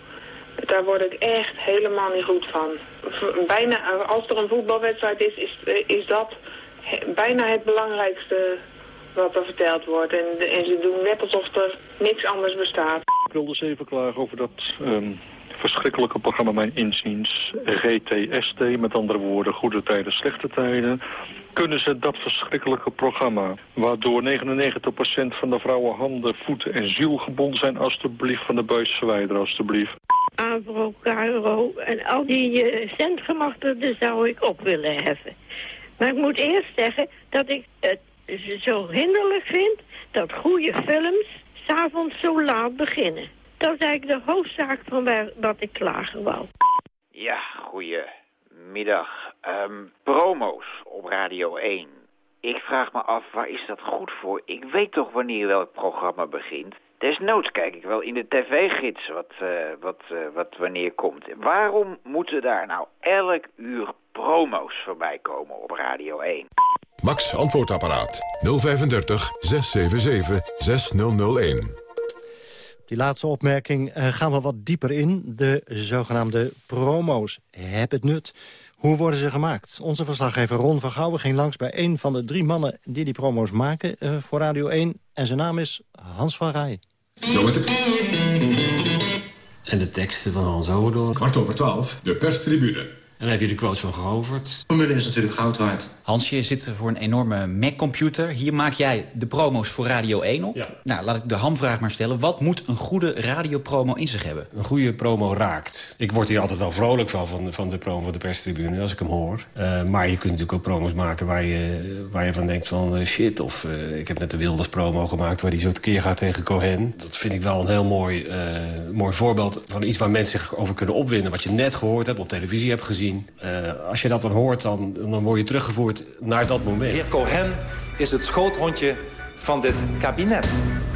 Daar word ik echt helemaal niet goed van. Bijna, als er een voetbalwedstrijd is, is, is dat bijna het belangrijkste wat er verteld wordt. En, en ze doen net alsof er niks anders bestaat. Ik wil dus even klagen over dat um, verschrikkelijke programma mijn inziens. GTST, met andere woorden, goede tijden, slechte tijden. Kunnen ze dat verschrikkelijke programma, waardoor 99% van de vrouwen handen, voeten en ziel gebonden zijn, alstublieft van de buis verwijderen, alstublieft. Avro, Cairo en al die uh, centrumachterden zou ik op willen heffen. Maar ik moet eerst zeggen dat ik het zo hinderlijk vind dat goede films s'avonds zo laat beginnen. Dat is eigenlijk de hoofdzaak van wat ik klagen wou. Ja, goedemiddag. Um, promo's op Radio 1. Ik vraag me af, waar is dat goed voor? Ik weet toch wanneer welk programma begint? Desnoods kijk ik wel in de tv-gids wat, uh, wat, uh, wat wanneer komt. Waarom moeten daar nou elk uur promo's voorbij komen op Radio 1? Max Antwoordapparaat 035 677 6001. Die laatste opmerking uh, gaan we wat dieper in. De zogenaamde promo's. Heb het nut. Hoe worden ze gemaakt? Onze verslaggever Ron van Gouwen ging langs bij een van de drie mannen... die die promo's maken uh, voor Radio 1. En zijn naam is Hans van Rij. Zo met de... En de teksten van Hans Overdoorn. Kwart over twaalf, de perstribune. En dan heb je de quotes van Geroverd. Formule is natuurlijk goud waard. Hansje zit voor een enorme Mac-computer. Hier maak jij de promo's voor Radio 1 op. Ja. Nou, laat ik de hamvraag maar stellen. Wat moet een goede radiopromo in zich hebben? Een goede promo raakt. Ik word hier altijd wel vrolijk van, van, van de promo van de perstribune, als ik hem hoor. Uh, maar je kunt natuurlijk ook promos maken waar je, waar je van denkt van uh, shit. Of uh, ik heb net de Wilders promo gemaakt waar die zo tekeer gaat tegen Cohen. Dat vind ik wel een heel mooi, mooi voorbeeld van iets waar mensen zich over kunnen opwinden. Wat je net gehoord hebt, op televisie hebt gezien. Als je dat dan hoort, dan, dan word je teruggevoerd naar dat moment. Heer Cohen is het schoothondje van dit kabinet.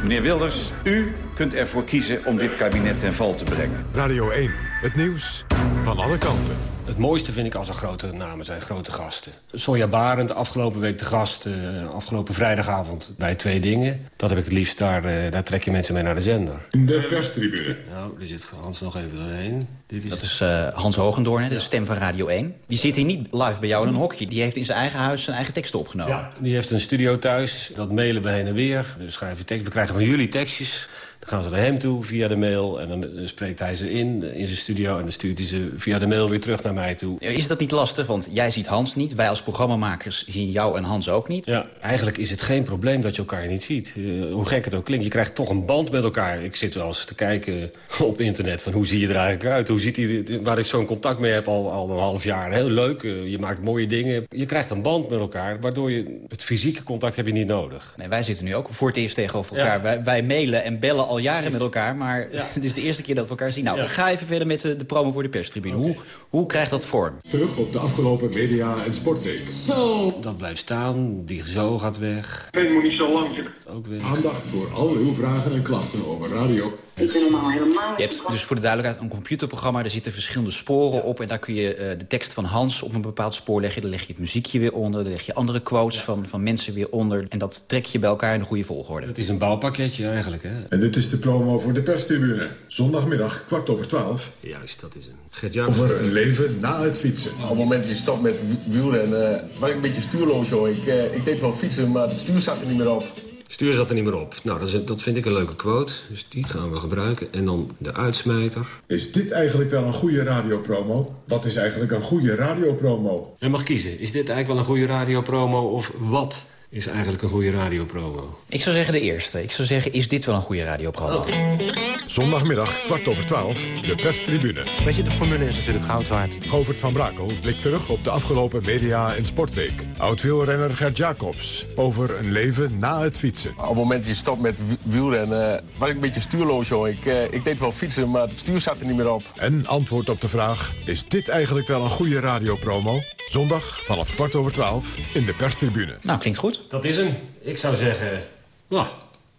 Meneer Wilders, u kunt ervoor kiezen om dit kabinet ten val te brengen. Radio 1, het nieuws van alle kanten. Het mooiste vind ik als er grote namen zijn, grote gasten. Sonja Barend, afgelopen week de gast, uh, afgelopen vrijdagavond bij Twee Dingen. Dat heb ik het liefst, daar, uh, daar trek je mensen mee naar de zender. De perstribune. Nou, er zit Hans nog even doorheen. Dit is... Dat is uh, Hans Hogendoorn, hè, de stem van Radio 1. Die zit hier niet live bij jou in een hokje. Die heeft in zijn eigen huis zijn eigen teksten opgenomen. Ja, die heeft een studio thuis. Dat mailen we heen en weer. We schrijven tekst. We krijgen van jullie tekstjes. Dan gaan ze naar hem toe via de mail. En dan spreekt hij ze in, in zijn studio. En dan stuurt hij ze via de mail weer terug naar mij toe. Is dat niet lastig? Want jij ziet Hans niet. Wij als programmamakers zien jou en Hans ook niet. Ja, eigenlijk is het geen probleem dat je elkaar niet ziet. Uh, hoe gek het ook klinkt. Je krijgt toch een band met elkaar. Ik zit wel eens te kijken op internet van hoe zie je er eigenlijk uit. Hoe ziet hij, waar ik zo'n contact mee heb al, al een half jaar. Heel leuk. Uh, je maakt mooie dingen. Je krijgt een band met elkaar. Waardoor je het fysieke contact heb je niet nodig. Nee, wij zitten nu ook voor het eerst tegenover elkaar. Ja. Wij, wij mailen en bellen al jaren met elkaar. Maar ja. het is de eerste keer dat we elkaar zien. Nou, ja. ga even verder met de, de promo voor de perstribune. Okay. Hoe, hoe krijgt dat vorm? Terug op de afgelopen media- en sportweek. Zo! Dat blijft staan. Die zo gaat weg. Het moet niet zo lang Ook weer. Aandacht voor al uw vragen en klachten over radio. Ik ben normaal helemaal... Je hebt dus voor de duidelijkheid een computerprogramma. Daar zitten verschillende sporen op. En daar kun je uh, de tekst van Hans op een bepaald spoor leggen. Dan leg je het muziekje weer onder. Dan leg je andere quotes van, van mensen weer onder. En dat trek je bij elkaar in de goede volgorde. Het is een bouwpakketje eigenlijk, hè? En dit is de promo voor de perstribune. Zondagmiddag, kwart over twaalf. Juist, dat is een... Gert Over een leven na het fietsen. Op het moment dat je stopt met wielrennen, uh, was ik een beetje stuurloos, joh. Ik, uh, ik deed wel fietsen, maar het stuur zat er niet meer op. Stuur zat er niet meer op. Nou, dat, is, dat vind ik een leuke quote. Dus die gaan we gebruiken. En dan de uitsmijter. Is dit eigenlijk wel een goede radiopromo? Wat is eigenlijk een goede radiopromo? Je mag kiezen. Is dit eigenlijk wel een goede radiopromo of wat is eigenlijk een goede radiopromo? Ik zou zeggen de eerste. Ik zou zeggen, is dit wel een goede radiopromo? Okay. Zondagmiddag, kwart over twaalf, de perstribune. Weet je, de formule is natuurlijk goud waard. Govert van Brakel blikt terug op de afgelopen media- en sportweek. Oud-wielrenner Gert Jacobs over een leven na het fietsen. Op het moment dat je stopt met wielrennen, was ik een beetje stuurloos, joh. Ik, uh, ik deed wel fietsen, maar het stuur zat er niet meer op. En antwoord op de vraag, is dit eigenlijk wel een goede radiopromo? Zondag vanaf kwart over twaalf in de perstribune. Nou, klinkt goed. Dat is hem. Ik zou zeggen, nou,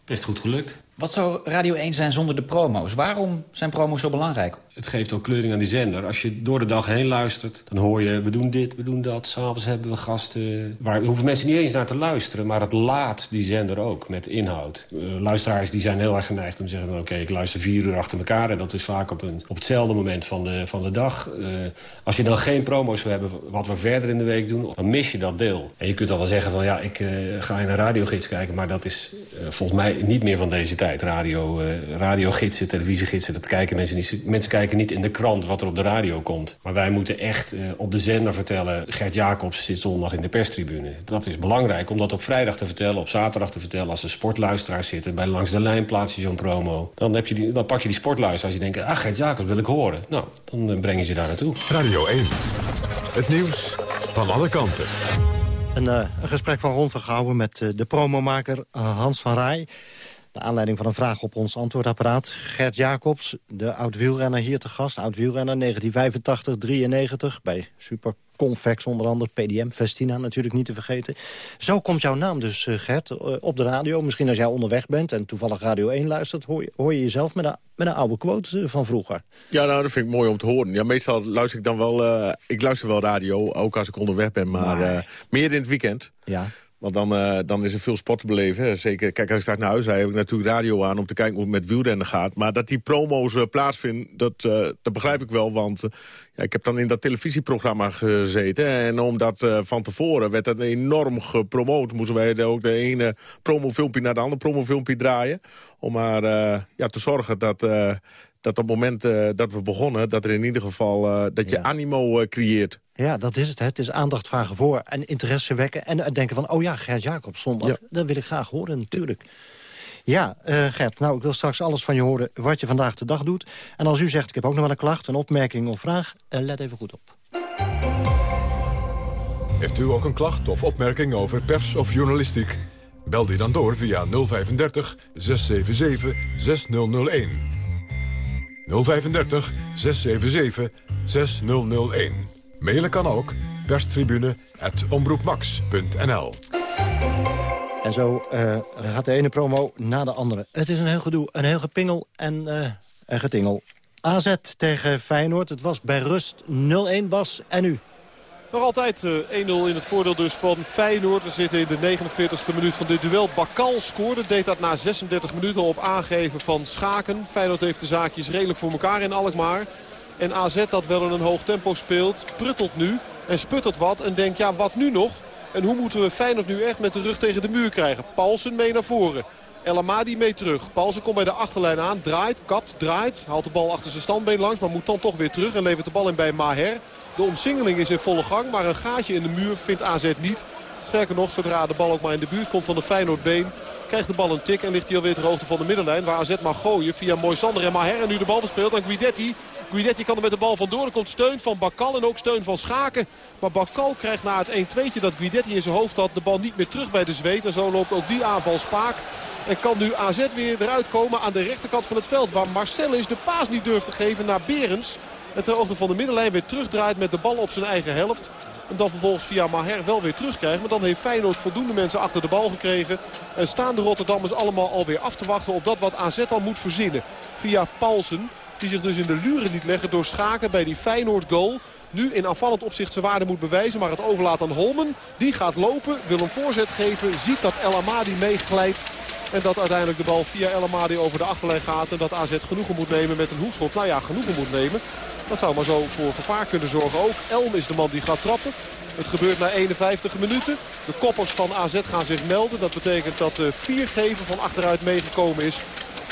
best goed gelukt. Wat zou Radio 1 zijn zonder de promo's? Waarom zijn promo's zo belangrijk? Het geeft ook kleuring aan die zender. Als je door de dag heen luistert, dan hoor je... we doen dit, we doen dat, s'avonds hebben we gasten... Waar hoeven mensen niet eens naar te luisteren... maar het laat die zender ook met inhoud. Uh, luisteraars die zijn heel erg geneigd om te zeggen... oké, ik luister vier uur achter elkaar... en dat is vaak op, een, op hetzelfde moment van de, van de dag. Uh, als je dan geen promo's zou hebben wat we verder in de week doen... dan mis je dat deel. En je kunt al wel zeggen van... ja, ik uh, ga in een radiogids kijken... maar dat is volgens mij niet meer van deze tijd. Radio, radiogidsen, televisiegidsen, dat kijken mensen niet. Mensen kijken niet in de krant wat er op de radio komt. Maar wij moeten echt uh, op de zender vertellen... Gert Jacobs zit zondag in de perstribune. Dat is belangrijk om dat op vrijdag te vertellen, op zaterdag te vertellen... als er sportluisteraars zitten. Bij Langs de Lijn plaats je zo'n promo. Dan, heb je die, dan pak je die sportluisteraars die denken... ah, Gert Jacobs wil ik horen. Nou, dan uh, breng je ze daar naartoe. Radio 1. Het nieuws van alle kanten. Een, uh, een gesprek van Ron Vergouwen met de promomaker Hans van Rij... De aanleiding van een vraag op ons antwoordapparaat. Gert Jacobs, de oud-wielrenner hier te gast. Oud-wielrenner 1985, 93 bij Super Convex onder andere. PDM, Vestina natuurlijk niet te vergeten. Zo komt jouw naam dus, Gert, op de radio. Misschien als jij onderweg bent en toevallig Radio 1 luistert... hoor je, hoor je jezelf met een, met een oude quote van vroeger. Ja, nou, dat vind ik mooi om te horen. Ja, meestal luister ik dan wel... Uh, ik luister wel radio, ook als ik onderweg ben, maar, maar... Uh, meer in het weekend. Ja. Want dan, uh, dan is er veel sport te beleven. Zeker, kijk, als ik straks naar huis rijd, heb ik natuurlijk radio aan... om te kijken hoe het met wielrennen gaat. Maar dat die promo's uh, plaatsvinden, dat, uh, dat begrijp ik wel. Want ja, ik heb dan in dat televisieprogramma gezeten. En omdat van tevoren werd dat enorm gepromoot... moesten wij ook de ene promofilmpje naar de andere promofilmpje draaien. Om maar ja, te zorgen dat dat op het moment uh, dat we begonnen... dat er in ieder geval uh, dat je animo uh, creëert. Ja, dat is het. Hè. Het is aandacht vragen voor en interesse wekken. En denken van, oh ja, Gert Jacob zondag. Ja. Dat wil ik graag horen, natuurlijk. Ja, Gert, nou, ik wil straks alles van je horen wat je vandaag de dag doet. En als u zegt, ik heb ook nog wel een klacht, een opmerking of vraag... let even goed op. Heeft u ook een klacht of opmerking over pers of journalistiek? Bel die dan door via 035 677 6001. 035 677 6001. Mailen kan ook perstribune.omroepmax.nl En zo uh, gaat de ene promo na de andere. Het is een heel gedoe, een heel gepingel en uh, een getingel. AZ tegen Feyenoord. Het was bij rust 0-1 Bas en nu. Nog altijd 1-0 eh, in het voordeel dus van Feyenoord. We zitten in de 49e minuut van dit duel. Bakal scoorde, deed dat na 36 minuten op aangeven van Schaken. Feyenoord heeft de zaakjes redelijk voor elkaar in Alkmaar. En AZ dat wel in een hoog tempo speelt, pruttelt nu en sputtert wat. En denkt, ja wat nu nog? En hoe moeten we Feyenoord nu echt met de rug tegen de muur krijgen? Paulsen mee naar voren. El Amadi mee terug. Paulsen komt bij de achterlijn aan. Draait, kapt, draait. Haalt de bal achter zijn standbeen langs. Maar moet dan toch weer terug. En levert de bal in bij Maher. De omsingeling is in volle gang. Maar een gaatje in de muur vindt AZ niet. Sterker nog, zodra de bal ook maar in de buurt komt van de Feyenoordbeen... krijgt de bal een tik en ligt hij alweer ter hoogte van de middenlijn. Waar AZ mag gooien via Moisander en Maher. En nu de bal verspeelt aan Guidetti. Guidetti kan er met de bal vandoor. Er komt steun van Bakal en ook steun van Schaken. Maar Bakal krijgt na het 1-2'tje dat Guidetti in zijn hoofd had... de bal niet meer terug bij de zweet. Zo loopt ook die aanval spaak. En kan nu AZ weer eruit komen aan de rechterkant van het veld. Waar Marcellus de paas niet durft te geven naar Berens. En ter hoogte van de middenlijn weer terugdraait met de bal op zijn eigen helft. En dan vervolgens via Maher wel weer terugkrijgt. Maar dan heeft Feyenoord voldoende mensen achter de bal gekregen. En staan de Rotterdammers allemaal alweer af te wachten op dat wat AZ al moet verzinnen. Via Paulsen. Die zich dus in de luren niet leggen door schaken bij die Feyenoord goal. Nu in aanvallend opzicht zijn waarde moet bewijzen. Maar het overlaat aan Holmen. Die gaat lopen. Wil een voorzet geven. Ziet dat El Amadi meeglijdt. En dat uiteindelijk de bal via El Amadi over de achterlijn gaat. En dat AZ genoegen moet nemen met een hoekschop. Nou ja, genoegen moet nemen. Dat zou maar zo voor gevaar kunnen zorgen ook. Elm is de man die gaat trappen. Het gebeurt na 51 minuten. De koppers van AZ gaan zich melden. Dat betekent dat de viergever van achteruit meegekomen is.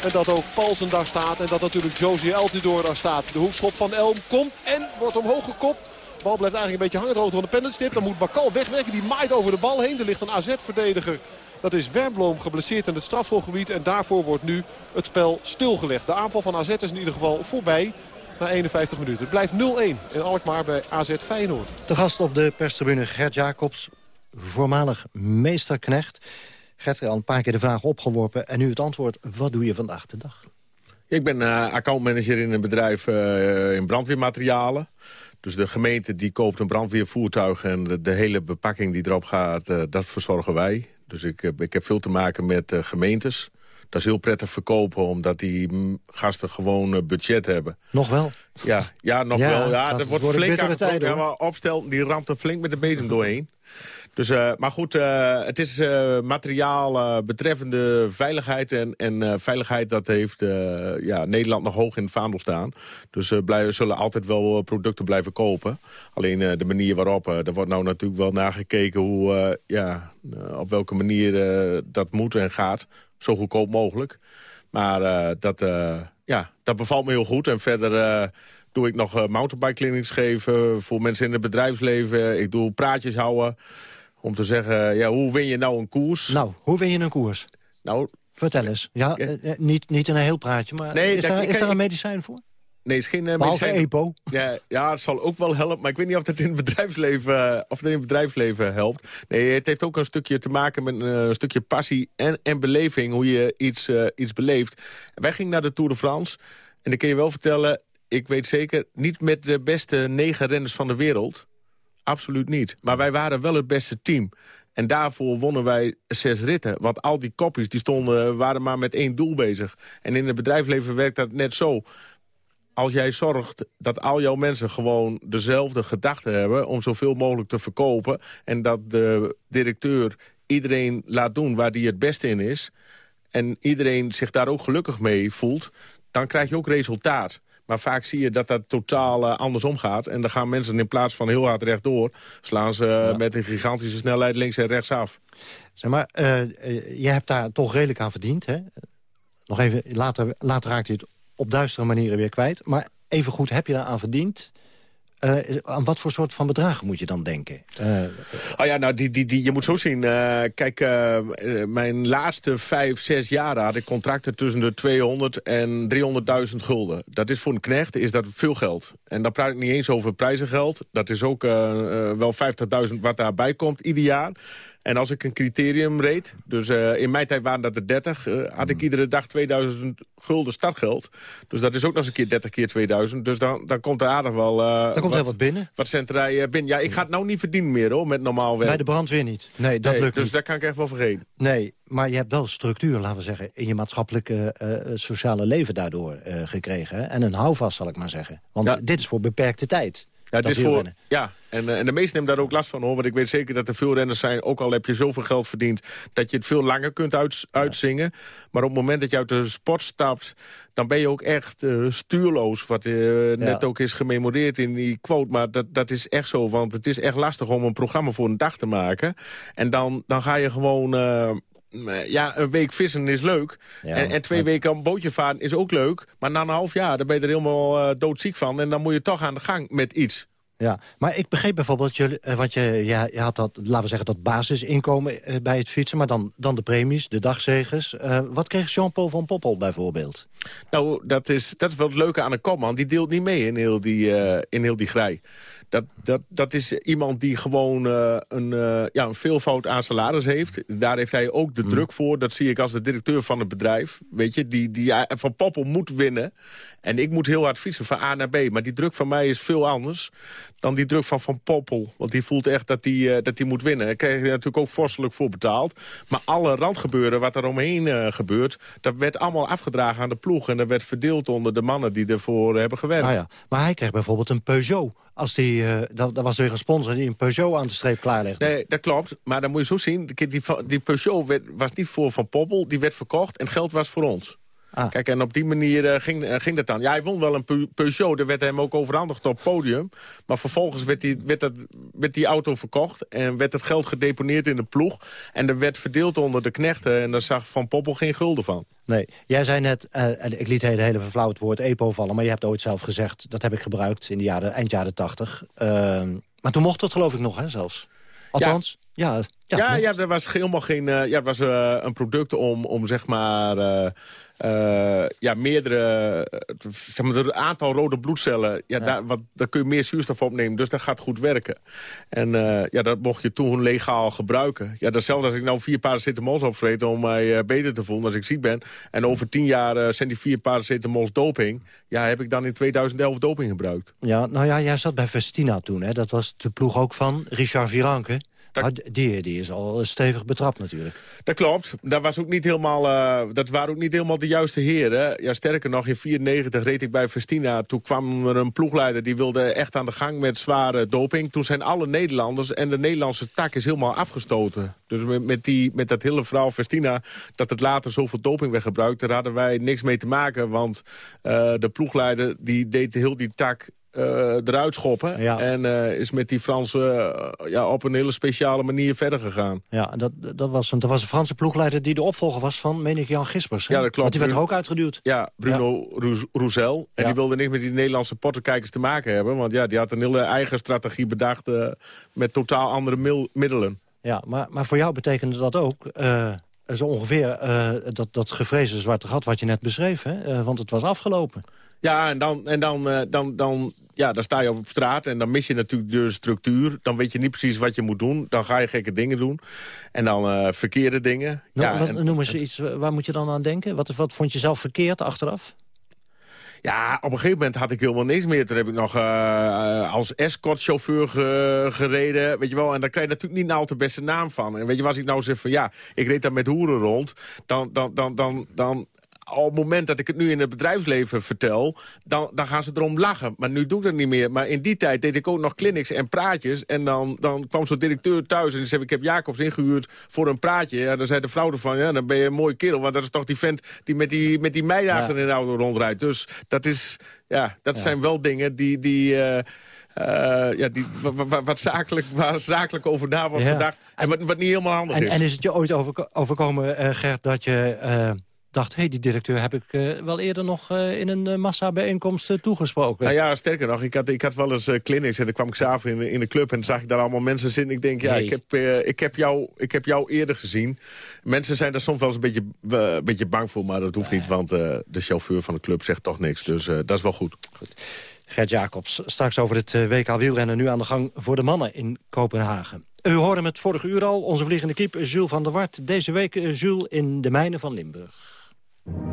En dat ook Paulsen daar staat. En dat natuurlijk Josie Altidor daar staat. De hoekschop van Elm komt en wordt omhoog gekopt. De bal blijft eigenlijk een beetje hangen. Het van de penaltystip. Dan moet Bakal wegwerken. Die maait over de bal heen. Er ligt een AZ-verdediger. Dat is Wernbloem geblesseerd in het strafschopgebied. En daarvoor wordt nu het spel stilgelegd. De aanval van AZ is in ieder geval voorbij na 51 minuten. Het blijft 0-1 in Alkmaar bij AZ Feyenoord. De gast op de perstribune Gert Jacobs, voormalig meesterknecht. Gert al een paar keer de vraag opgeworpen en nu het antwoord. Wat doe je vandaag de dag? Ik ben uh, accountmanager in een bedrijf uh, in brandweermaterialen. Dus de gemeente die koopt een brandweervoertuig... en de, de hele bepakking die erop gaat, uh, dat verzorgen wij. Dus ik, ik heb veel te maken met gemeentes. Dat is heel prettig verkopen, omdat die gasten gewoon budget hebben. Nog wel? Ja, ja nog wel. Ja, dat wordt flink aan het ja, maar opstel, die ramt er flink met de bezem doorheen. Dus, uh, maar goed, uh, het is uh, materiaal betreffende veiligheid. En, en veiligheid, dat heeft ja, Nederland nog hoog in het vaandel staan. Dus we zullen altijd wel producten blijven kopen. Alleen de manier waarop, er wordt nou natuurlijk wel nagekeken... Hoe, ja, op welke manier dat moet en gaat. Zo goedkoop mogelijk. Maar dat, ja, dat bevalt me heel goed. En verder doe ik nog mountainbike clinics geven voor mensen in het bedrijfsleven. Ik doe praatjes houden om te zeggen, ja, hoe win je nou een koers? Nou, hoe win je een koers? Nou, Vertel eens. Ja, eh, eh, niet, niet in een heel praatje, maar nee, is, daar, is daar een medicijn voor? Nee, het is geen uh, medicijn. EPO? Ja, ja, het zal ook wel helpen. Maar ik weet niet of het in het bedrijfsleven, of het in het bedrijfsleven helpt. Nee, het heeft ook een stukje te maken met een stukje passie en, en beleving. Hoe je iets, iets beleeft. Wij gingen naar de Tour de France. En dan kun je wel vertellen, ik weet zeker... niet met de beste negen renners van de wereld... Absoluut niet. Maar wij waren wel het beste team. En daarvoor wonnen wij zes ritten. Want al die kopjes die stonden, waren maar met één doel bezig. En in het bedrijfsleven werkt dat net zo. Als jij zorgt dat al jouw mensen gewoon dezelfde gedachten hebben... om zoveel mogelijk te verkopen... en dat de directeur iedereen laat doen waar die het beste in is... en iedereen zich daar ook gelukkig mee voelt... dan krijg je ook resultaat. Maar vaak zie je dat dat totaal uh, andersom gaat. En dan gaan mensen in plaats van heel hard rechtdoor... slaan ze met een gigantische snelheid links en rechts af. Zeg maar, uh, je hebt daar toch redelijk aan verdiend, hè? Nog even, later, later raakt hij het op duistere manieren weer kwijt. Maar evengoed heb je daaraan verdiend... Uh, aan wat voor soort van bedragen moet je dan denken? Oh ja, nou, die, die, die, je moet zo zien. Uh, kijk, mijn laatste vijf, zes jaren had ik contracten tussen de 200 en 300.000 gulden. Dat is voor een knecht is dat veel geld. En dan praat ik niet eens over prijzengeld. Dat is ook wel 50.000 wat daarbij komt ieder jaar. En als ik een criterium reed, dus uh, in mijn tijd waren dat er 30... Uh, had ik iedere dag 2000 gulden startgeld. Dus dat is ook nog eens een keer 30 keer 2000. Dus dan, dan komt er aardig wel... Uh, dan komt er wat binnen. Wat centrij binnen. Ja, ik ga het nou niet verdienen meer hoor, met normaal werk. Bij de brandweer niet. Nee, dat nee, lukt dus niet. daar kan ik echt wel vergeten. Nee, maar je hebt wel structuur, laten we zeggen... in je maatschappelijke sociale leven daardoor gekregen. Hè? En een houvast, zal ik maar zeggen. Want Ja. dit is voor beperkte tijd. Ja, dit is voor, ja en, eh, en de meesten hebben daar ook last van hoor. Want ik weet zeker dat er veel renners zijn, ook al heb je zoveel geld verdiend... dat je het veel langer kunt uit, uitzingen. Maar op het moment dat je uit de sport stapt... dan ben je ook echt eh, stuurloos. Wat eh, net ook is gememoreerd in die quote. Maar dat, dat is echt zo, want het is echt lastig om een programma voor een dag te maken. En dan, dan ga je gewoon... ja, een week vissen is leuk. Ja, en, en twee maar- weken een bootje varen is ook leuk. Maar na een half jaar dan ben je er helemaal eh, doodziek van. En dan moet je toch aan de gang met iets. Ja, maar ik begreep bijvoorbeeld, jullie, eh, want je, ja, je had dat, laten we zeggen, dat basisinkomen eh, bij het fietsen, maar dan, dan de premies, de dagzegers. Wat kreeg Jean-Paul van Poppel bijvoorbeeld? Nou, dat is, dat is wel het leuke aan een kopman. Die deelt niet mee in heel die, eh, in heel die grij. Dat, dat, dat is iemand die gewoon eh, een, eh, ja, een veelvoud aan salaris heeft. Daar heeft hij ook de Mm. druk voor. Dat zie ik als de directeur van het bedrijf. Weet je, die, die van Poppel moet winnen. En ik moet heel hard fietsen van A naar B. Maar die druk van mij is veel anders dan die druk van Van Poppel. Want die voelt echt dat hij dat die moet winnen. Daar krijg je natuurlijk ook vorstelijk voor betaald. Maar alle randgebeuren wat er omheen eh, gebeurt... dat werd allemaal afgedragen aan de ploeg. En dat werd verdeeld onder de mannen die ervoor hebben gewerkt. Ah ja, maar hij kreeg bijvoorbeeld een Peugeot. Als die, eh, dat, dat was weer een sponsor die een Peugeot aan de streep klaarlegde. Nee, dat klopt. Maar dan moet je zo zien. Die, die, die Peugeot werd, was niet voor Van Poppel. Die werd verkocht en geld was voor ons. Ah. Kijk, en op die manier eh, ging, eh, ging dat dan. Ja, hij won wel een Peu- Peugeot. Er werd hem ook overhandigd op het podium. Maar vervolgens werd die, werd, dat, werd die auto verkocht. En werd het geld gedeponeerd in de ploeg. En er werd verdeeld onder de knechten. En daar zag Van Poppel geen gulden van. Nee, jij zei net, eh, ik liet het hele verflauwd woord EPO vallen... maar je hebt ooit zelf gezegd, dat heb ik gebruikt in de jaren, eind jaren tachtig. Ehm, maar toen mocht dat geloof ik nog, hè, zelfs. Althans, ja. ja, Ja, er was helemaal geen. eh, ja, het was eh, een product om, om zeg maar. eh, ja, meerdere. zeg maar, het aantal rode bloedcellen. Ja, Daar, wat, daar kun je meer zuurstof opnemen. Dus dat gaat goed werken. En ja, dat mocht je toen legaal gebruiken. Ja, datzelfde als ik nou vier paracetamols opvreten om mij beter te voelen als ik ziek ben. En over tien jaar zijn die vier paracetamols doping. Ja, heb ik dan in 2011 doping gebruikt. Ja, nou ja, jij zat bij Festina toen, hè. Dat was de ploeg ook van Richard Viranke. Nou, die, die is al stevig betrapt natuurlijk. Dat klopt. Dat, was ook niet helemaal, eh, dat waren ook niet helemaal de juiste heren. Ja, sterker nog, in 94 reed ik bij Festina. Toen kwam er een ploegleider die wilde echt aan de gang met zware doping. Toen zijn alle Nederlanders en de Nederlandse tak is helemaal afgestoten. Dus met, met, die, met dat hele verhaal Festina, dat het later zoveel doping werd gebruikt... daar hadden wij niks mee te maken, want eh, de ploegleider die deed heel die tak eruit schoppen. En eh, is met die Fransen eh, ja, op een hele speciale manier verder gegaan. Ja, dat, dat was, want er was een Franse ploegleider die de opvolger was van, meen ik, Jan Gispers. hè? Ja, dat klopt. Want die werd er ook uitgeduwd. Ja, Bruno Roes- Roesel. En Ja. die wilde niks met die Nederlandse pottenkijkers te maken hebben. Want ja, die had een hele eigen strategie bedacht eh, met totaal andere middelen. Ja, maar, maar voor jou betekende dat ook... eh, zo ongeveer eh, dat, dat gevreesde zwarte gat wat je net beschreef. Hè? Eh, want het was afgelopen. Ja, en dan, en dan, eh, dan, dan, ja, dan sta je op straat en dan mis je natuurlijk de structuur. Dan weet je niet precies wat je moet doen. Dan ga je gekke dingen doen. En dan eh, verkeerde dingen. Nou, ja, wat, en- noem eens iets, eh, waar moet je dan aan denken? Wat, wat vond je zelf verkeerd achteraf? Ja, op een gegeven moment had ik helemaal niks meer. Toen heb ik nog als escortchauffeur ge- gereden, weet je wel. En daar krijg je natuurlijk niet nou de beste naam van. En weet je, als ik nou zeg van ja, ik reed daar met hoeren rond... dan, dan, dan, dan, dan op het moment dat ik het nu in het bedrijfsleven vertel... Dan, dan gaan ze erom lachen. Maar nu doe ik dat niet meer. Maar in die tijd deed ik ook nog clinics en praatjes. En dan, dan kwam zo'n directeur thuis en die zei... ik heb Jacobs ingehuurd voor een praatje. Ja, dan zei de vrouw ervan, ja, dan ben je een mooie kerel. Want dat is toch die vent die met die, met die meidagen in de auto rondrijdt. Dus dat, is, ja, dat zijn wel dingen die... die eh, eh, ja, die, wa- wa- wat zakelijk, waar zakelijk over na wordt Ja. gedacht. En wat, wat niet helemaal handig En, is. en is het je ooit overko- overkomen, eh, Gert, dat je, dacht... hé, hey, die directeur heb ik uh, wel eerder nog uh, in een uh, massabijeenkomst toegesproken. Nou ja, sterker nog, ik had, ik had wel eens clinics... en dan kwam ik s'avonds in, in de club en dan zag ik daar allemaal mensen zitten. Ik denk, ja, hey. ik, heb, ik, heb jou, ik heb jou eerder gezien. Mensen zijn daar soms wel eens een beetje, een beetje bang voor... maar dat hoeft niet, want de chauffeur van de club zegt toch niks. Dus dat is wel goed. goed. Gert Jacobs, straks over het WK wielrennen... nu aan de gang voor de mannen in Kopenhagen. U hoorde het vorige uur al, onze vliegende kiep Jules van der Wart. Deze week Jules in de mijnen van Limburg.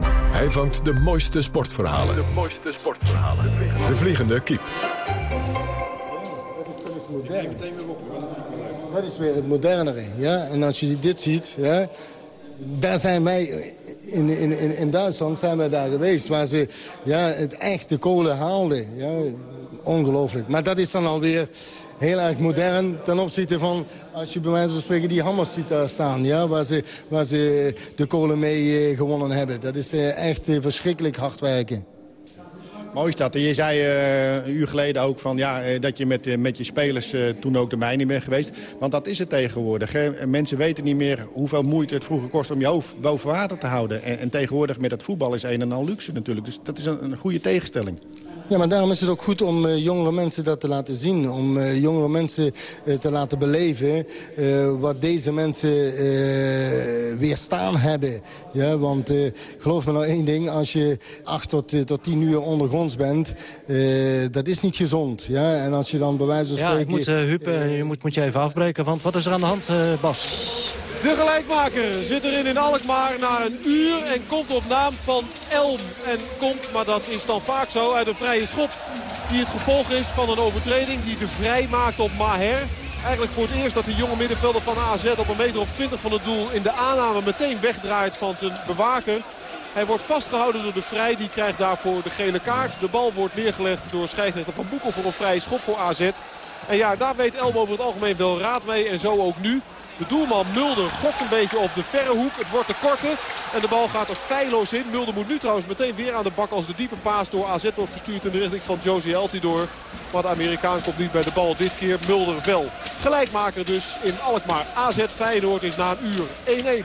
Hij vangt de mooiste sportverhalen. De mooiste sportverhalen. De vliegende kiep. Dat is, dat is modern. Dat is weer het modernere. Ja? En als je dit ziet, ja, daar zijn wij in, in, in, in Duitsland zijn wij daar geweest... waar ze ja, het echte kolen haalden. Ja, ongelooflijk. Maar dat is dan alweer heel erg modern ten opzichte van... als je bij wijze van spreken die hammers ziet daar staan... Ja, waar, ze, waar ze de kolen mee uh, gewonnen hebben. Dat is uh, echt verschrikkelijk hard werken. Mooi is dat. Je zei een uur geleden ook van, ja, dat je met, met je spelers toen ook de mijnen bent geweest. Want dat is het tegenwoordig. Mensen weten niet meer hoeveel moeite het vroeger kost om je hoofd boven water te houden. En, en tegenwoordig met het voetbal is een en al luxe natuurlijk. Dus dat is een goede tegenstelling. Ja, maar daarom is het ook goed om uh, jongere mensen dat te laten zien. Om uh, jongere mensen uh, te laten beleven wat deze mensen weerstaan hebben. Ja, want geloof me nou één ding, als je acht tot, tot tien uur ondergronds bent, dat is niet gezond. Ja? En als je dan bij wijze van spreken... Ja, ik moet, Huub, je moet, moet je even afbreken, want wat is er aan de hand, Bas? De gelijkmaker zit erin in Alkmaar na een uur en komt op naam van Elm. En komt, maar dat is dan vaak zo, uit een vrije schop. Die het gevolg is van een overtreding die de vrij maakt op Maher. Eigenlijk voor het eerst dat de jonge middenvelder van AZ op een meter of 20 van het doel in de aanname meteen wegdraait van zijn bewaker. Hij wordt vastgehouden door de Vrij. Die krijgt daarvoor de gele kaart. De bal wordt neergelegd door scheidsrechter Van Boekel voor een vrije schop voor AZ. En ja, daar weet Elm over het algemeen wel raad mee. En zo ook nu. De doelman Mulder gokt een beetje op de verre hoek. Het wordt de korte. En de bal gaat er feilloos in. Mulder moet nu trouwens meteen weer aan de bak als de diepe paas door AZ wordt verstuurd in de richting van Josie Altidor. Maar de Amerikaan komt niet bij de bal. Dit keer Mulder wel. Gelijkmaker dus in Alkmaar. AZ Feyenoord is na een uur 1-1.